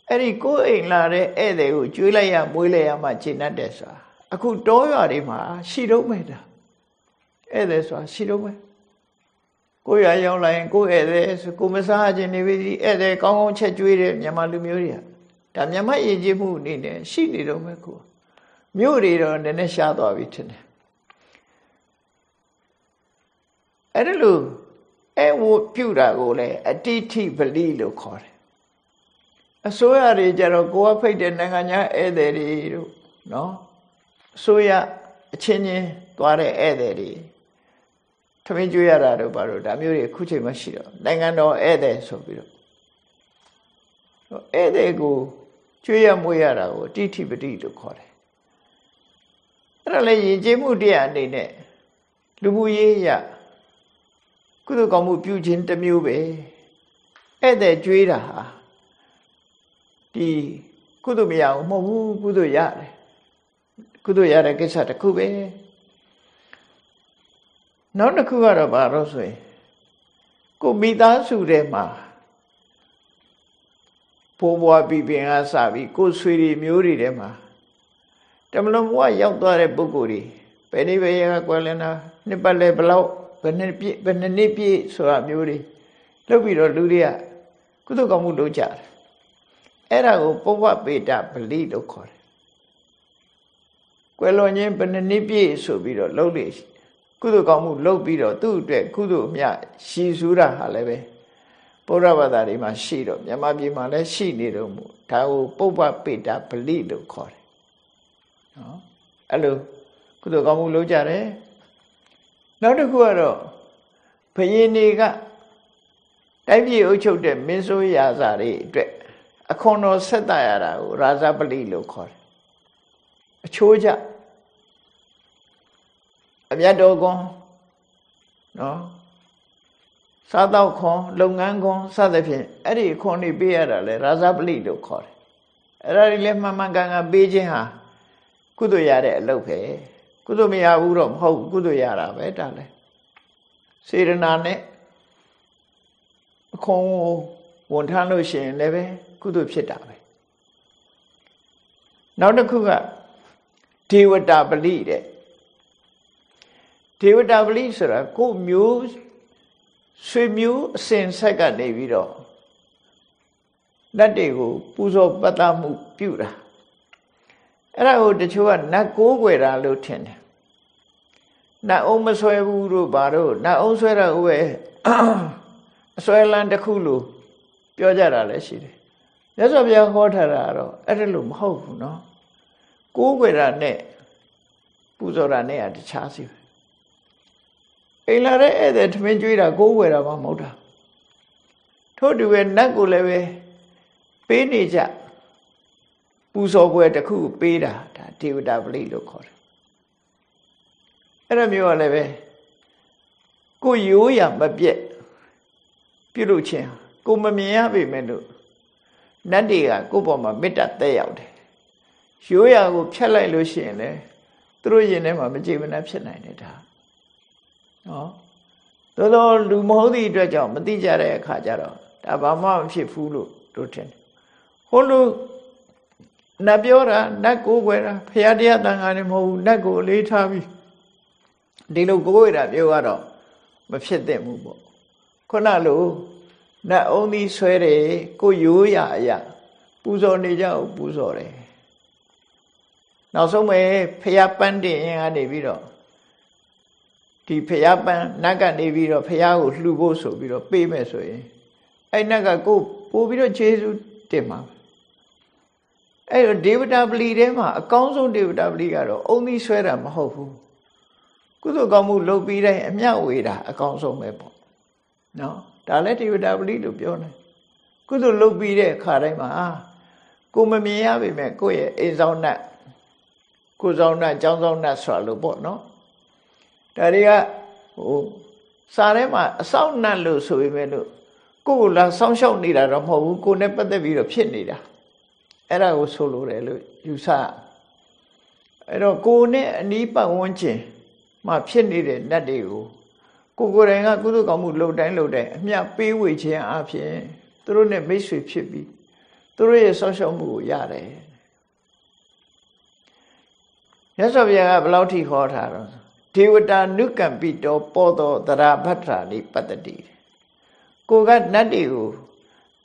Speaker 1: အဲ့ဒီကိုယ်အိမ်လာတဲ့ဧည့်သည်ကိုကျွေးလိုက်ရမွေးလိုက်ရမှကျင့်တတ်တယ်ဆိုတာအခုတောရွာတွေမှာရှိတော့မဲ့တာဧည့်သည်ဆိုတာရှိတော့မဲ့ကိုယ်ရရောက်လာရင်ကိုယ်ဧည့်သည်ဆိုကိုမစားခြင်းနေပြီဧည့်သည်ကောင်းကောင်းချက်ကျွေးတဲ့မြန်မာလူမျိုးတွေက ဒါမြတ်မယဉ်ကျေးမှုအနေနဲ့ရှိနေတော့မဲ့ကိုမြို့တွေတော့နည်းနည်းရှားသွားပြီထင်တယ်အဲ့ဒါလို့အဲဝပြုတာကိုလည်းအတိထိပလိလို့ခေါ်တယ်အစိုးရတွေကြတော့ကိုယ်ကဖိတ်တဲ့နိုင်ငံခြားဧည့်သည်တွေတို့နော်အစိုးရအချင်းချင်းသွားတဲ့ဧည့်သည်တွေထမင်းကျွေးရတာတို့ဘာလို့ဒါမျိုးတွေအခုချိန်မှရှိတော့နိုင်ငံတော်ဧည့်သည်ဆိုပြီးတော့ဧည့်သည်ကို ကျွေးရမွေးရတာကိုတိထိပတိလို့ခေါ်တယ်အဲ့ဒါလည်းယဉ်ကျေးမှုတရားအနေနဲ့လူမှုရေးရကုသိုလ်ကောင်းမှုပြုခြင်းတစ်မျိုးပဲဧည့်သည်ကျွေးတာဟာဒီကုသိုလ်မရဘူးမဟုတ်ဘူးကုသိုလ်ရတယ်ကုသိုလ်ရတဲ့ကိစ္စတစ်ခုပဲနောက်တစ်ခုကတော့ဘာလို့ဆိုရင်ကိုမိသားစုထဲမှာ ဖိုးဘွားပြီးပင်ကစပြီးကိုယ်ဆွေတွေမျိုးတွေထဲမှာတမလုံးဘဝရောက်သွားတဲ့ပုဂ္ဂိုလ်တွေဘယ်နည်းပဲရကွယ်လန်းတာနှစ်ပတ်လဲဘလောက်ဘယ်နှစ်ပြည့်ဘယ်နှစ်နှစ်ပြည့်ဆိုတာမျိုးတွေလုပ်ပြီးတော့လူတွေကကုသကောင်းမှုလုပ်ကြတယ်အဲ့ဒါကိုပုဗ္ဗပေတပလိလို့ခေါ်တယ်ကွယ်လွန်ခြင်းဘယ်နှစ်နှစ်ပြည့်ဆိုပြီးတော့လုပ်လေကုသကောင်းမှုလုပ်ပြီးတော့သူ့အတွက်ကုသမြရှည်စူးတာဟာလည်းပဲ ဗုဒ္ဓဘာသာတွေမှာရှိတော့မြန်မာပြည်မှာလည်းရှိနေတော့မို့ဒါကိုပုပ္ပပေတာပလိလို့ခေါ်တယ်နော်အဲ့လိုကုသိုလ်ကောင်းမှုလုပ်ကြတယ်နောက်တစ်ခုကတော့ဘယင်းတွေကတိုက်ပြည်အုပ်ချုပ်တဲ့မင်းဆိုးရာဇာတွေအတွက်အခွန်တော်ဆက်တရတာကိုရာဇပလိလို့ခေါ်တယ်အချိုးကြအမြတ်တော်ကွန်နော် စားတော့ခွန်လုပ်ငန်းခွန်စသဖြင့်အဲ့ဒီခွန်တွေပေးရတာလေရာဇပလိလို့ခေါ်တယ်အဲ့ဒါတွေလည်းမှန်မှန်ကန်ကန်ပေးခြင်းဟာကုသိုလ်ရတဲ့အလုပ်ပဲကုသိုလ်မရဘူးတော့မဟုတ်ကုသိုလ်ရတာပဲဒါလည်းစေရနာနဲ့အခွန်ကိုဝန်ထမ်းလို့ရှိရင်လည်းပဲကုသိုလ်ဖြစ်တာပဲနောက်တစ်ခုကဒေဝတာပလိတဲ့ဒေဝတာပလိဆိုတာကိုမျိုး ဆွေမျိုးအစဉ်ဆက်ကနေပြီးတော့လက်တွေကိုပူဇော်ပတ်သမှုပြုတာအဲ့ဒါကိုတချို့ကနတ်ကိုးွယ်တာလို့ထင်တယ်နတ်အောင်မဆွဲဘူးတို့ဘာတို့နတ်အောင်ဆွဲတာကိုပဲအဆွဲလန်းတစ်ခုလို့ပြောကြတာလည်းရှိတယ်မြတ်စွာဘုရားဟောထားတာကတော့အဲ့ဒါလို့မဟုတ်ဘူးเนาะကိုးွယ်တာနဲ့ပူဇော်တာနဲ့ကတခြားစီပဲ အိမ်လာတဲ့ဧည့်သည်ထမင်းကျွေးတာကိုးဝယ်တာမှမဟုတ်တာထို့တူပဲနတ်ကိုလည်းပဲပေးနေကြပူဇော်ပွဲတစ်ခုပေးတာဒါဒေဝတာပလိလို့ခေါ်တယ်အဲ့ဒါမျိုးကလည်းပဲကိုရိုးရမပြက်ပြုလုပ်ခြင်းကိုမမြင်ရပေမဲ့လို့နတ်တွေကကိုယ့်ဘောမှာမေတ္တာတက်ရောက်တယ်ရိုးရာကိုဖြတ်လိုက်လို့ရှိရင်လေသူတို့ရင်ထဲမှာမကြည်မနှက်ဖြစ်နိုင်တယ်ဒါ နော်သို့တော့လူမဟုတ်သည့်အတွက်ကြောင့်မသိကြတဲ့အခါကျတော့ဒါဘာမှမဖြစ်ဘူးလို့တို့ထင်တယ်ဟိုလိုနတ်ပြောတာနတ်ကိုးကွယ်တာဖရာတရားတန်ခါနေမဟုတ်ဘူးနတ်ကိုအလေးထားပြီးဒီလိုကိုးကွယ်တာပြောရတော့မဖြစ်သင့်ဘူးပေါ့ခုနလိုနတ်အုံးသီးဆွဲတယ်ကိုရိုးရအရာပူဇော်နေကြအောင်ပူဇော်တယ်နောက်ဆုံးပဲဖះပန်းတင်ရင်ကနေပြီးတော့ ဒီဖះပန်းနတ်ကနေပြီးတော့ဖះကိုလှူဖို့ဆိုပြီးတော့ပေးမယ်ဆိုရင်အဲ့နတ်ကကိုပို့ပြီးတော့ခြေဆုတင်မှာအဲ့တော့ဒေဝတာပလီထဲမှာအကောင်းဆုံးဒေဝတာပလီကတော့အုံသီးဆွဲတာမဟုတ်ဘူးကုသိုလ်ကောင်းမှုလုပ်ပြီးတိုင်းအမြတ်ဝေတာအကောင်းဆုံးပဲပေါ့နော်ဒါလည်းဒေဝတာပလီလို့ပြောတယ်ကုသိုလ်လုပ်ပြီးတဲ့အခါတိုင်းမှာကိုမမြင်ရပေမဲ့ကိုယ့်ရဲ့အိမ်ဆောင်နတ်ကိုဆောင်နတ်ကျောင်းဆောင်နတ်ဆိုတာလို့ပေါ့နော် ဒါတွေကဟိုစာထဲမှာအဆောက်နတ်လို့ဆိုပေမဲ့လို့ကိုယ်ကလာစောင်းရှောက်နေတာတော့မဟုတ်ဘူးကိုယ်နဲ့ပတ်သက်ပြီးတော့ဖြစ်နေတာအဲ့ဒါကိုဆိုလိုတယ်လို့ယူဆအဲ့တော့ကိုယ်နဲ့အနီးပတ်ဝန်းကျင်မှာဖြစ်နေတဲ့နတ်တွေကိုကိုကိုယ်တိုင်ကကုသကောင်းမှုလုပ်တိုင်းလုပ်တိုင်းအမျှပေးဝေခြင်းအပြင်သူတို့နဲ့မိတ်ဆွေဖြစ်ပြီးသူတို့ရဲ့ဆောက်ရှောက်မှုကိုရတယ်မြတ်စွာဘုရားကဘယ်လောက်ထိခေါ်ထားတော့ ဒေဝတာနုကံပိတောပေါ်သောတရာဘထရာနိပတ္တိကိုကနတ်တွေကို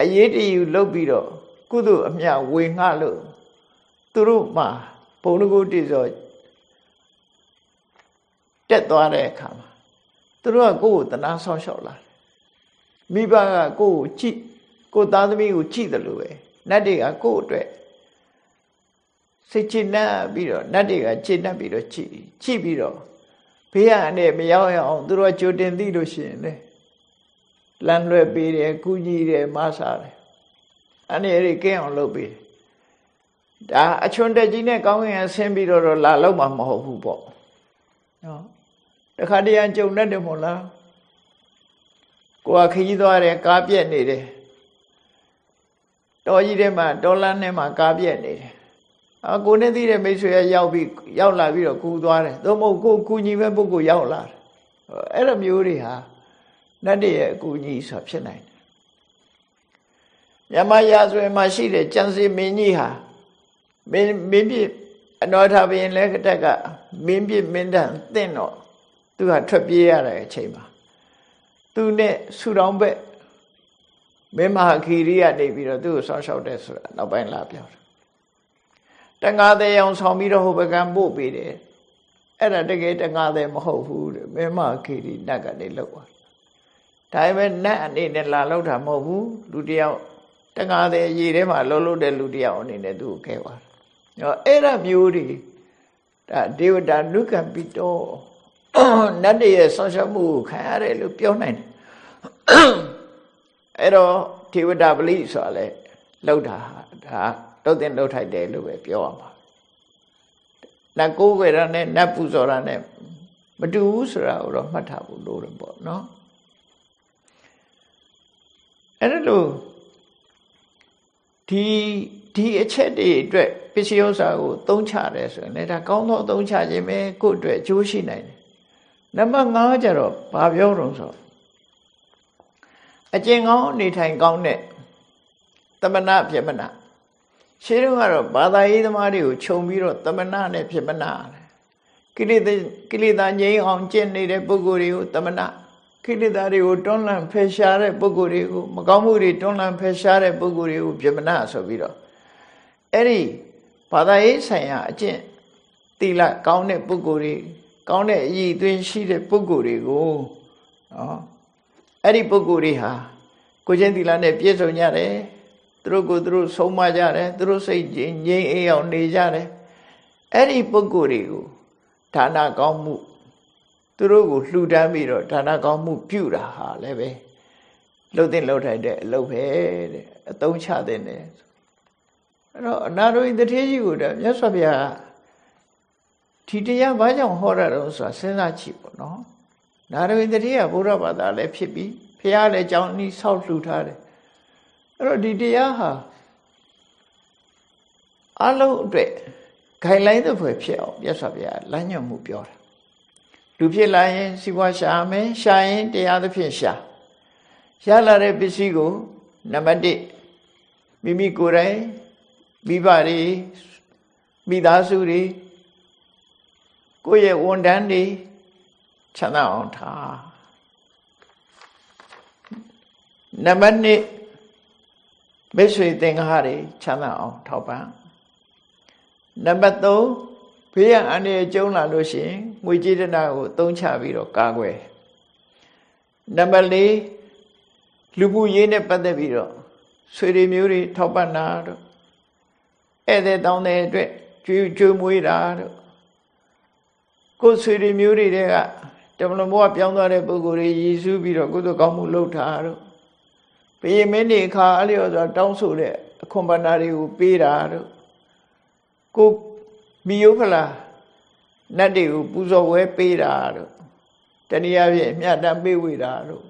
Speaker 1: အရေးတယူလုပ်ပြီးတော့ကုသိုလ်အမြဝေငှလို့သူတို့မှာဘုံတကုတိဆိုတက်သွားတဲ့အခါမှာသူတို့ကကိုယ့်ကိုတနာဆောင်းလျှောက်လာတယ်မိဘကကိုယ့်ကိုကြည့်ကိုသားသမီးကိုကြည့်တယ်လို့ပဲနတ်တွေကကိုယ့်အတွက်စိတ်ချနှံ့ပြီးတော့နတ်တွေကချနှံ့ပြီးတော့ကြည့်ကြည့်ပြီးတော့ ဘေးကနေမရောက်ရအောင်သူတို့ကြိုတင်သိလို့ရှိရင်လေလမ်းလွဲပေးတယ်ကုညီတယ်မဆာတယ်အနေရကင်းအောင်လုပ်ပေးတယ်ဒါအချွန်တက်ကြီးနဲ့ကောင်းကင်ဆင်းပြီးတော့လာလောက်မှာမဟုတ်ဘူးပေါ့နော်တခါတည်းကြုံတတ်တယ်မို့လားကိုကခကြီးသွားတယ်ကားပြက်နေတယ်တော်ကြီးထဲမှာဒေါ်လာနဲ့မှာကားပြက်နေတယ် အကိုနဲ့သိတဲ့မိတ်ဆွေကရောက်ပြီးရောက်လာပြီးတော့ကူသွားတယ်သို့မဟုတ်ကိုကူညီမဲ့ပုဂ္ဂိုလ်ရောက်လာတယ်အဲ့လိုမျိုးတွေဟာနတ်တရဲ့အကူညီဆိုဖြစ်နိုင်တယ်မြမရာဇဝင်မှာရှိတဲ့ကျန်စီမင်းကြီးဟာမင်းမင်းပြအနောထာဘရင်လည်းတက်ကမင်းပြမင်းတန်တင့်တော့သူကထွက်ပြေးရတဲ့အချိန်မှာသူနဲ့ဆူတောင်းဘက်မင်းမဟာခီရိကနေပြီးတော့သူ့ကိုဆောင်းလျှောက်တဲ့ဆိုတာနောက်ပိုင်းလာပြောတယ် တန်ဃာသေးအောင်ဆောင်ပြီးတော့ဟိုဘကံပို့ပေးတယ်အဲ့ဒါတကယ်တန်ဃာသေးမဟုတ်ဘူးတဲ့မင်းမခီရိနတ်ကနေလောက်သွားဒါပေမဲ့နတ်အနေနဲ့လာလောက်တာမဟုတ်ဘူးလူတယောက်တန်ဃာသေးရေထဲမှာလှုပ်လှုပ်တဲ့လူတယောက်အနေနဲ့သူ့ကိုခဲသွားတယ်ဟောအဲ့ဒါမျိုးတွေဒါဒေဝတာနုကံပိတောနတ်တွေရဲ့ဆောင်းရှောက်မှုခံရတယ်လို့ပြောနိုင်တယ်အဲ့တော့ဒေဝတာပလိဆိုတာလေလောက်တာဒါ တုတ်တင်လှုပ်ထိုက်တယ်လို့ပဲပြောရမှာနတ်ကိုးွယ်ရနဲ့နတ်ပူဇော်ရနဲ့မတူဘူးဆိုတာကိုတော့မှတ်ထားဖို့လိုတယ်ပေါ့နော်အဲ့ဒါလို့ဒီဒီအချက်တွေအတွက်ပစ္စည်းဥစ္စာကိုသုံးချတယ်ဆိုရင်လည်းဒါကောင်းသောသုံးချခြင်းပဲကိုယ့်အတွက်အကျိုးရှိနိုင်တယ်နံပါတ်5ကျတော့ဘာပြောတော့ဆိုအကျင့်ကောင်းနေထိုင်ကောင်းတဲ့သမဏပြမနာ ရှင်းတော့ကတော့ဘာသာရေးသမားတွေကိုခြုံပြီးတော့သမဏနဲ့ပြမနာကိလေသာကိလေသာငြိမ်းအောင်ကျင့်နေတဲ့ပုဂ္ဂိုလ်တွေကိုသမဏကိလေသာတွေကိုတွန်းလှန်ဖယ်ရှားတဲ့ပုဂ္ဂိုလ်တွေကိုမကောင်းမှုတွေတွန်းလှန်ဖယ်ရှားတဲ့ပုဂ္ဂိုလ်တွေကိုပြမနာဆိုပြီးတော့အဲ့ဒီဘာသာရေးဆိုင်ရာအကျင့်သီလကောင်းတဲ့ပုဂ္ဂိုလ်တွေကောင်းတဲ့အည်သွင်းရှိတဲ့ပုဂ္ဂိုလ်တွေကိုနော်အဲ့ဒီပုဂ္ဂိုလ်တွေဟာကိုချင်းသီလနဲ့ပြည့်စုံကြတယ် သူတို့ကိုသူတို့ဆုံးမကြတယ်သူတို့စိတ်ငြိမ်အေးအောင်နေကြတယ်အဲ့ဒီပုဂ္ဂိုလ်တွေကိုဒါနကောင်းမှုသူတို့ကိုလှူဒန်းပြီးတော့ဒါနကောင်းမှုပြုတာဟာလည်းပဲလှုပ်တဲ့လှုပ်ထိုက်တဲ့အလုပ်ပဲတဲ့အသုံးချတဲ့နဲ့အဲ့တော့အနာရောဂီတထေးကြီးကိုတော့မြတ်စွာဘုရားဒီတရားဘာကြောင့်ဟောရတော့ဆိုတာစဉ်းစားကြည့်ပေါ့နော်နာရဝိတတိယဘုရားဘာသာလည်းဖြစ်ပြီးဖះလည်းကြောင်းနီးဆောက်လှူထားတယ် အဲ့တော့ဒီတရားဟာအလုံးအတွက်ခိုင်လိုက်တဲ့ဖွယ်ဖြစ်အောင်မြတ်စွာဘုရားလမ်းညွှန်မှုပြောတာလူဖြစ်လာရင်စီးပွားရှာမယ်ရှာရင်တရားသဖြင့်ရှာရလာတဲ့ပစ္စည်းကိုနံပါတ်1မိမိကိုယ်တိုင်မိဘတွေမိသားစုတွေကိုယ့်ရဲ့ဝန်ထမ်းတွေချမ်းသာအောင်ထားနံပါတ်2 မိတ်ဆွေသင်္ဃာတွေချမ်းသာအောင်ထောက်ပံ့နံပါတ်3ဘေးရန်အန္တရာယ်ကျုံလာလို့ရှိရင်ငွေကြေးတနာကိုသုံးချပြီးတော့ကာကွယ်နံပါတ်4လူမှုရေးနဲ့ပတ်သက်ပြီးတော့ဆွေတွေမျိုးတွေထောက်ပံ့တာတို့ဧည့်သည်တောင်းတဲ့အတွက်ကျွေးကျွေးမွေးတာတို့ကိုယ်ဆွေတွေမျိုးတွေကတမန်တော်ကပြောင်းသွားတဲ့ပုဂ္ဂိုလ်တွေရည်စူးပြီးတော့ကုသိုလ်ကောင်းမှုလုပ်တာတို့ ဘယမင်းနေခါအဲ့လျော်စွာတောင်းဆိုတဲ့အခွန်ပဏ္ဏတွေကိုပေးတာတို့ကိုမိယုဖလာနတ်တွေကိုပူဇော်ဝဲပေးတာတို့တနည်းအားဖြင့်အမြတ်တမ်းပေးဝေတာတို့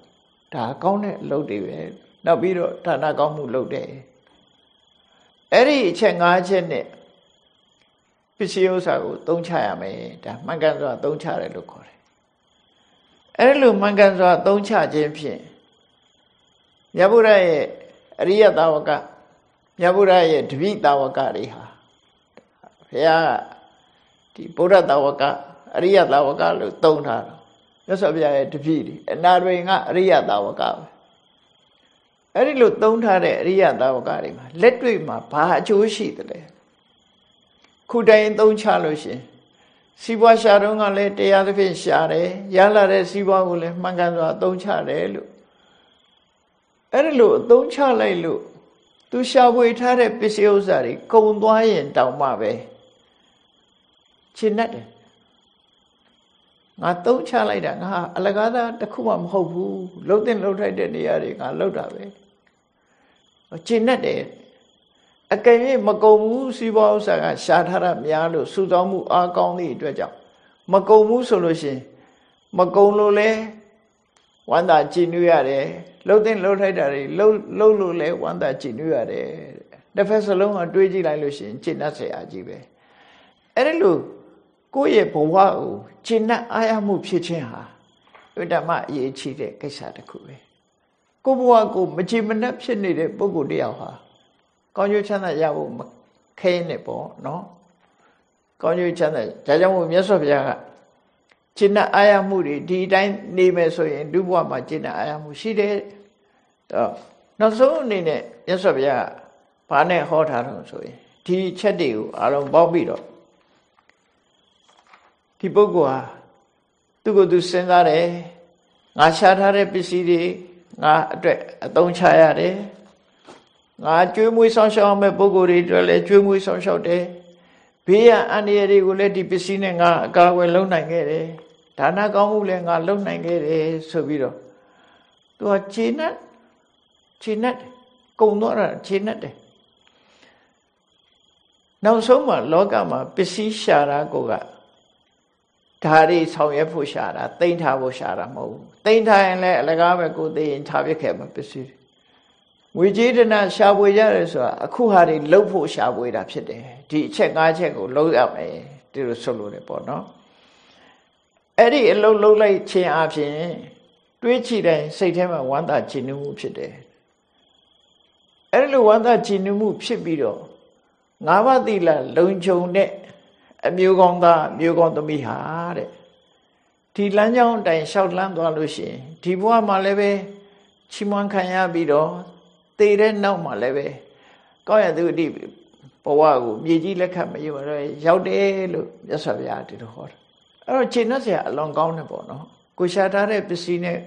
Speaker 1: ဒါကောင်းတဲ့အလုပ်တွေပဲနောက်ပြီးတော့ဌာနကောင်းမှုလုပ်တယ်အဲ့ဒီအချက်၅ချက်နဲ့ပစ္စည်းဥစ္စာကိုသုံးချရမယ်ဒါမှန်ကန်စွာသုံးချတယ်လို့ခေါ်တယ်အဲ့လိုမှန်ကန်စွာသုံးချခြင်းဖြင့် မြတ်ဗုဒ္ဓရဲ့အရိယတာဝကမြတ်ဗုဒ္ဓရဲ့တပိတာဝကတွေဟာဘုရားဒီဗုဒ္ဓတာဝကအရိယတာဝကလို့သုံးထားတော့မြတ်စွာဘုရားရဲ့တပိတွေအနာတွင်ကအရိယတာဝကပဲအဲ့ဒီလိုသုံးထားတဲ့အရိယတာဝကတွေမှာလက်တွေ့မှာဘာအကျိုးရှိတယ်လဲခုတိုင်သုံးချလို့ရှင်စီးပွားရှာတော့ကလည်းတရားသဖြင့်ရှာတယ်ရလာတဲ့စီးပွားကိုလည်းမှန်ကန်စွာသုံးချတယ်လို့ အဲ့ဒါလို့အသုံးချလိုက်လို့သူရှာဖွေထားတဲ့ပစ္စည်းဥစ္စာတွေကုံသွားရင်တောင်မှပဲရှင်းတတ်တယ်ငါသုံးချလိုက်တာငါအလကားသားတစ်ခုမှမဟုတ်ဘူးလှုပ်တဲ့လှုပ်ထိုက်တဲ့နေရာတွေငါလှုပ်တာပဲရှင်းတတ်တယ်အကယ်၍မကုံဘူးစီးပွားဥစ္စာကရှာထားတာများလို့စုဆောင်းမှုအားကောင်းသည့်အတွက်ကြောင့်မကုံဘူးဆိုလို့ရှိရင်မကုံလို့လဲဝမ်းသာကြည်နူးရတယ် လှုပ်သိမ်းလှုပ်ထိုက်တာတွေလှုပ်လှုပ်လို့လဲဝမ်းသာကြည်နူးရတယ်တစ်ဖက်စလုံးကတွေးကြည့်လိုက်လို့ရှိရင်ခြေနှက်ဆရာကြီးပဲအဲ့ဒီလိုကိုယ့်ရဲ့ဘဝကိုခြေနှက်အားရမှုဖြစ်ခြင်းဟာဥဒ္ဓမအရေးကြီးတဲ့ကိစ္စတစ်ခုပဲကိုယ့်ဘဝကိုမခြေမနှက်ဖြစ်နေတဲ့ပုဂ္ဂိုလ်တယောက်ဟာကောင်းကျိုးချမ်းသာရဖို့ခဲနေပေါ့နော်ကောင်းကျိုးချမ်းသာဒါကြောင့်မို့မြတ်စွာဘုရားကခြေနှက်အားရမှုတွေဒီတိုင်းနေမယ်ဆိုရင်ဒုဘဝမှာခြေနှက်အားရမှုရှိတယ် တော့နောက်ဆုံးအနေနဲ့မြတ်စွာဘုရားဘာနဲ့ဟောထားတော့ဆိုရင်ဒီချက်တွေကိုအားလုံးပေါက်ပြီးတော့ဒီပုဂ္ဂိုလ်ဟာသူ့ကိုယ်သူစဉ်းစားတယ်ငါရှာထားတဲ့ပစ္စည်းတွေငါအတွက်အသုံးချရတယ်ငါကျွေးမွေးဆောင်ရှောက်မဲ့ပုဂ္ဂိုလ်တွေအတွက်လည်းကျွေးမွေးဆောင်ရှောက်တယ်ဘေးရန်အန္တရာယ်တွေကိုလည်းဒီပစ္စည်းနဲ့ငါအကာအကွယ်လုပ်နိုင်ခဲ့တယ်ဒါနကောင်းမှုလည်းငါလုပ်နိုင်ခဲ့တယ်ဆိုပြီးတော့သူကခြေနဲ့ ခြေနဲ့ကုံတော့တာခြေနဲ့တယ်နောက်ဆုံးမှာလောကမှာပစ္စည်းရှာတာကိုကဓာရီဆောင်ရွက်ဖို့ရှာတာတိမ့်ထားဖို့ရှာတာမဟုတ်ဘူးတိမ့်ထားရင်လည်းအလကားပဲကိုသိရင်ထားပြခဲ့မှာပစ္စည်းငွေကြေးတနာရှာဖွေရတယ်ဆိုတာအခုဟာတွေလှုပ်ဖို့ရှာဖွေတာဖြစ်တယ်ဒီအချက်၅ချက်ကိုလှုပ်ရမယ်ဒီလိုဆိုလို့တယ်ပေါ့နော်အဲ့ဒီအလှုပ်လှုပ်လိုက်ခြင်းအပြင်တွေးကြည့်တိုင်းစိတ်ထဲမှာဝမ်းသာကြည်နူးမှုဖြစ်တယ် အဲ့ဒီလိုဝမ်းသာကြည်နူးမှုဖြစ်ပြီးတော့ငါးပါးသီလလုံခြုံတဲ့အမျိုးကောင်းသားမျိုးကောင်းသမီးဟာတဲ့ဒီလမ်းကြောင်းအတိုင်းလျှောက်လန်းသွားလို့ရှိရင်ဒီဘဝမှာလည်းပဲချီးမွမ်းခံရပြီးတော့သေတဲ့နောက်မှာလည်းပဲကောင်းရသူအတိဘဝကိုမြေကြီးလက်ခတ်မရတော့ရောက်တယ်လို့မြတ်စွာဘုရားဒီလိုဟောတယ်အဲ့တော့ခြေနှက်เสียအလွန်ကောင်းတယ်ပေါ့နော်ကိုရှာထားတဲ့ပစ္စည်းနဲ့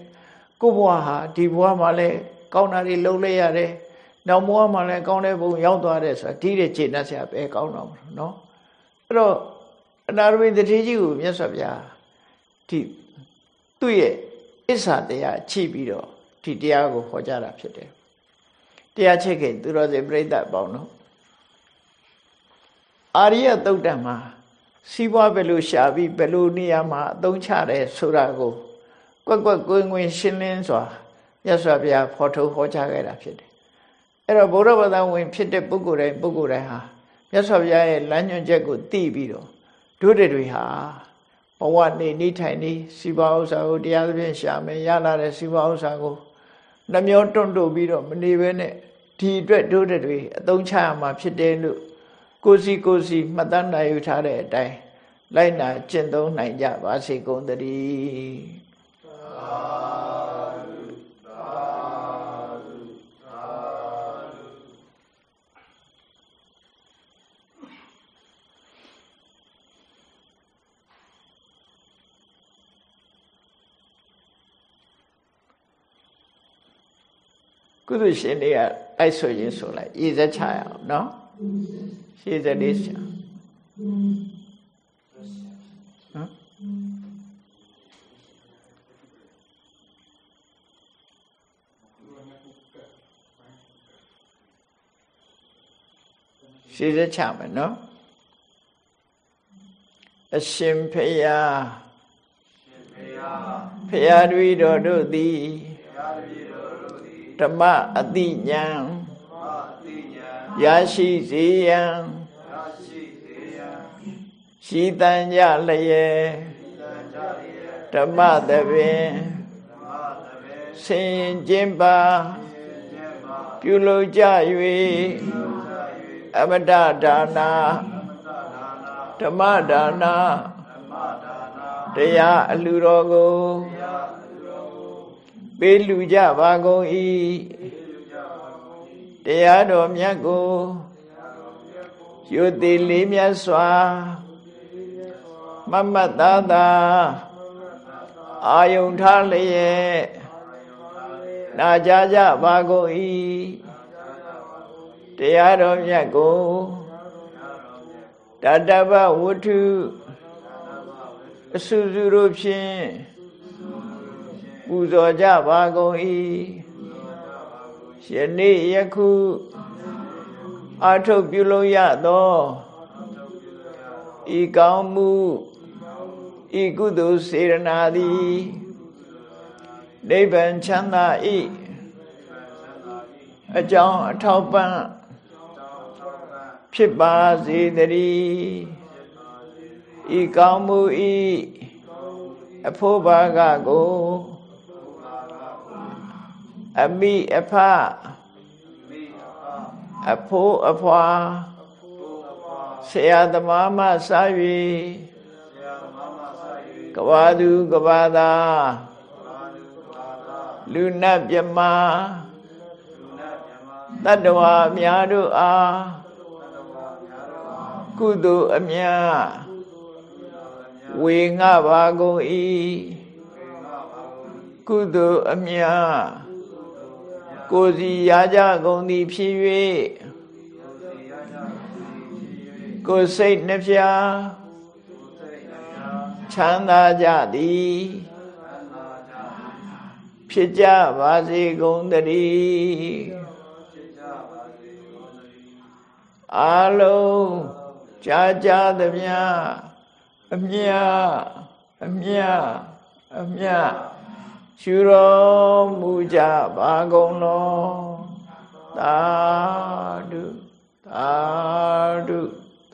Speaker 1: ကိုဘဝဟာဒီဘဝမှာလည်းကောင်းတာတွေလုပ်လိုက်ရတယ် နောက်ဘဝမှာလည်းကောင်းတဲ့ဘုံရောက်သွားတဲ့ဆိုတာတိတဲ့ခြေနဲ့ဆရာပဲကောင်းတော့မှာနော်အဲ့တော့အနာရဝိတတိကြီးကိုမြတ်စွာဘုရားဒီသူ့ရဲ့အစ္ဆာတရားချိပြီးတော့ဒီတရားကိုဟောကြားတာဖြစ်တယ်တရားချက်ခင်သူတော်စင်ပြိဿပေါင်းတော့အာရိယတုတ်တံမှာစီးပွားဘယ်လိုရှာပြီးဘယ်လိုနေရာမှာအသုံးချတယ်ဆိုတာကိုကွက်ကွက်ကွင်းကွင်းရှင်းလင်းစွာမြတ်စွာဘုရားဖော်ထုတ်ဟောကြားခဲ့တာဖြစ်တယ် အဲ့တော့ဘုရားဘာသာဝင်ဖြစ်တဲ့ပုဂ္ဂိုလ်တိုင်းပုဂ္ဂိုလ်တိုင်းဟာမြတ်စွာဘုရားရဲ့လမ်းညွှန်ချက်ကိုသိပြီးတော့တို့တွေဟာဘဝနေနေထိုင်နေစီပါဥစ္စာကိုတရားသဖြင့်ရှာမယ်ရလာတဲ့စီပါဥစ္စာကိုနှမျောတွန့်တို့ပြီးတော့မနေဘဲနဲ့ဒီအတွက်တို့တွေအသုံးချရမှာဖြစ်တယ်လို့ကိုစီကိုစီမှတ်သားနိုင်ယူထားတဲ့အတိုင်းလိုက်နာကျင့်သုံးနိုင်ကြပါစေကုန်သတည်း ကုသရှင်တွေကတိုက်ဆိုရင်ဆိုလိုက်ရည်စက်ချရအောင်နော်ရှေးစက်လေးချရှေးစက်ချမယ်နော်အရှင်ဖယားဖယားတွေတော်တို့သည် ဓမ္မအတိညာရရှိစေရန်ရှိတန်ကြလျက်ဓမ္မသဘင်ဆင်ကျင်ပါပြုလုပ်ကြ၍အမတဒါနာဓမ္မဒါနာတရားအလှတော်ကို ပေးလူကြပါကုန်၏တရားတော်မြတ်ကိုယုတိလေးမြတ်စွာမမတ်သာသာအာယုန်ထားလျက်နာကြကြပါကုန်၏တရားတော်မြတ်ကိုတတဗဝတ္ထုအစုစုတို့ဖြင့် ပူဇော်ကြပါကုန်၏ယနေ့ယခုအာထုတ်ပြုလို့ရသောဤကောင်းမှုဤကုသိုလ်စေရနာသည်နိဗ္ဗာန်ချမ်းသာ၏အကြောင်းအထောက်ပံ့ဖြစ်ပါစေတည်းဤကောင်းမှုဤအဖို့ဘာကကို အမိအဖအဖို့အဖွာဆရာသမားမစ၍ကဘာသူကဘာသာလူနတ်မြမတတ္တဝါများတို့အားကုသိုလ်အမြဝေငှပါကုန်၏ကုသိုလ်အမြ ကိုစီရကြကုန်သည်ဖြစ်၍ကိုစိတ်နှဖျားချမ်းသာကြသည်ဖြစ်ကြပါစေကုန်တည်းအာလုံးကြာကြာသမျှအမြအမြအမြ ရှုတော်မူကြပါကုန်လောသာဓုသာဓု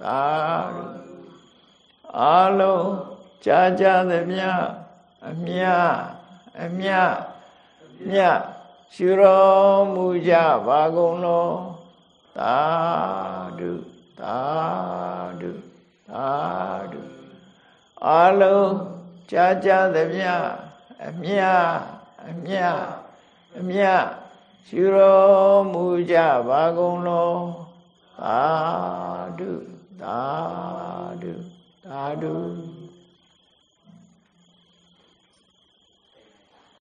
Speaker 1: သာဓုအလုံးကြာကြာသမျှအမြအမြမြရှုတော်မူကြပါကုန်လောသာဓုသာဓုသာဓုအလုံးကြာကြာသမျှ အမြအမြအမြရှုတော်မူကြပါကုန်လောသာဓုသာဓုသာဓု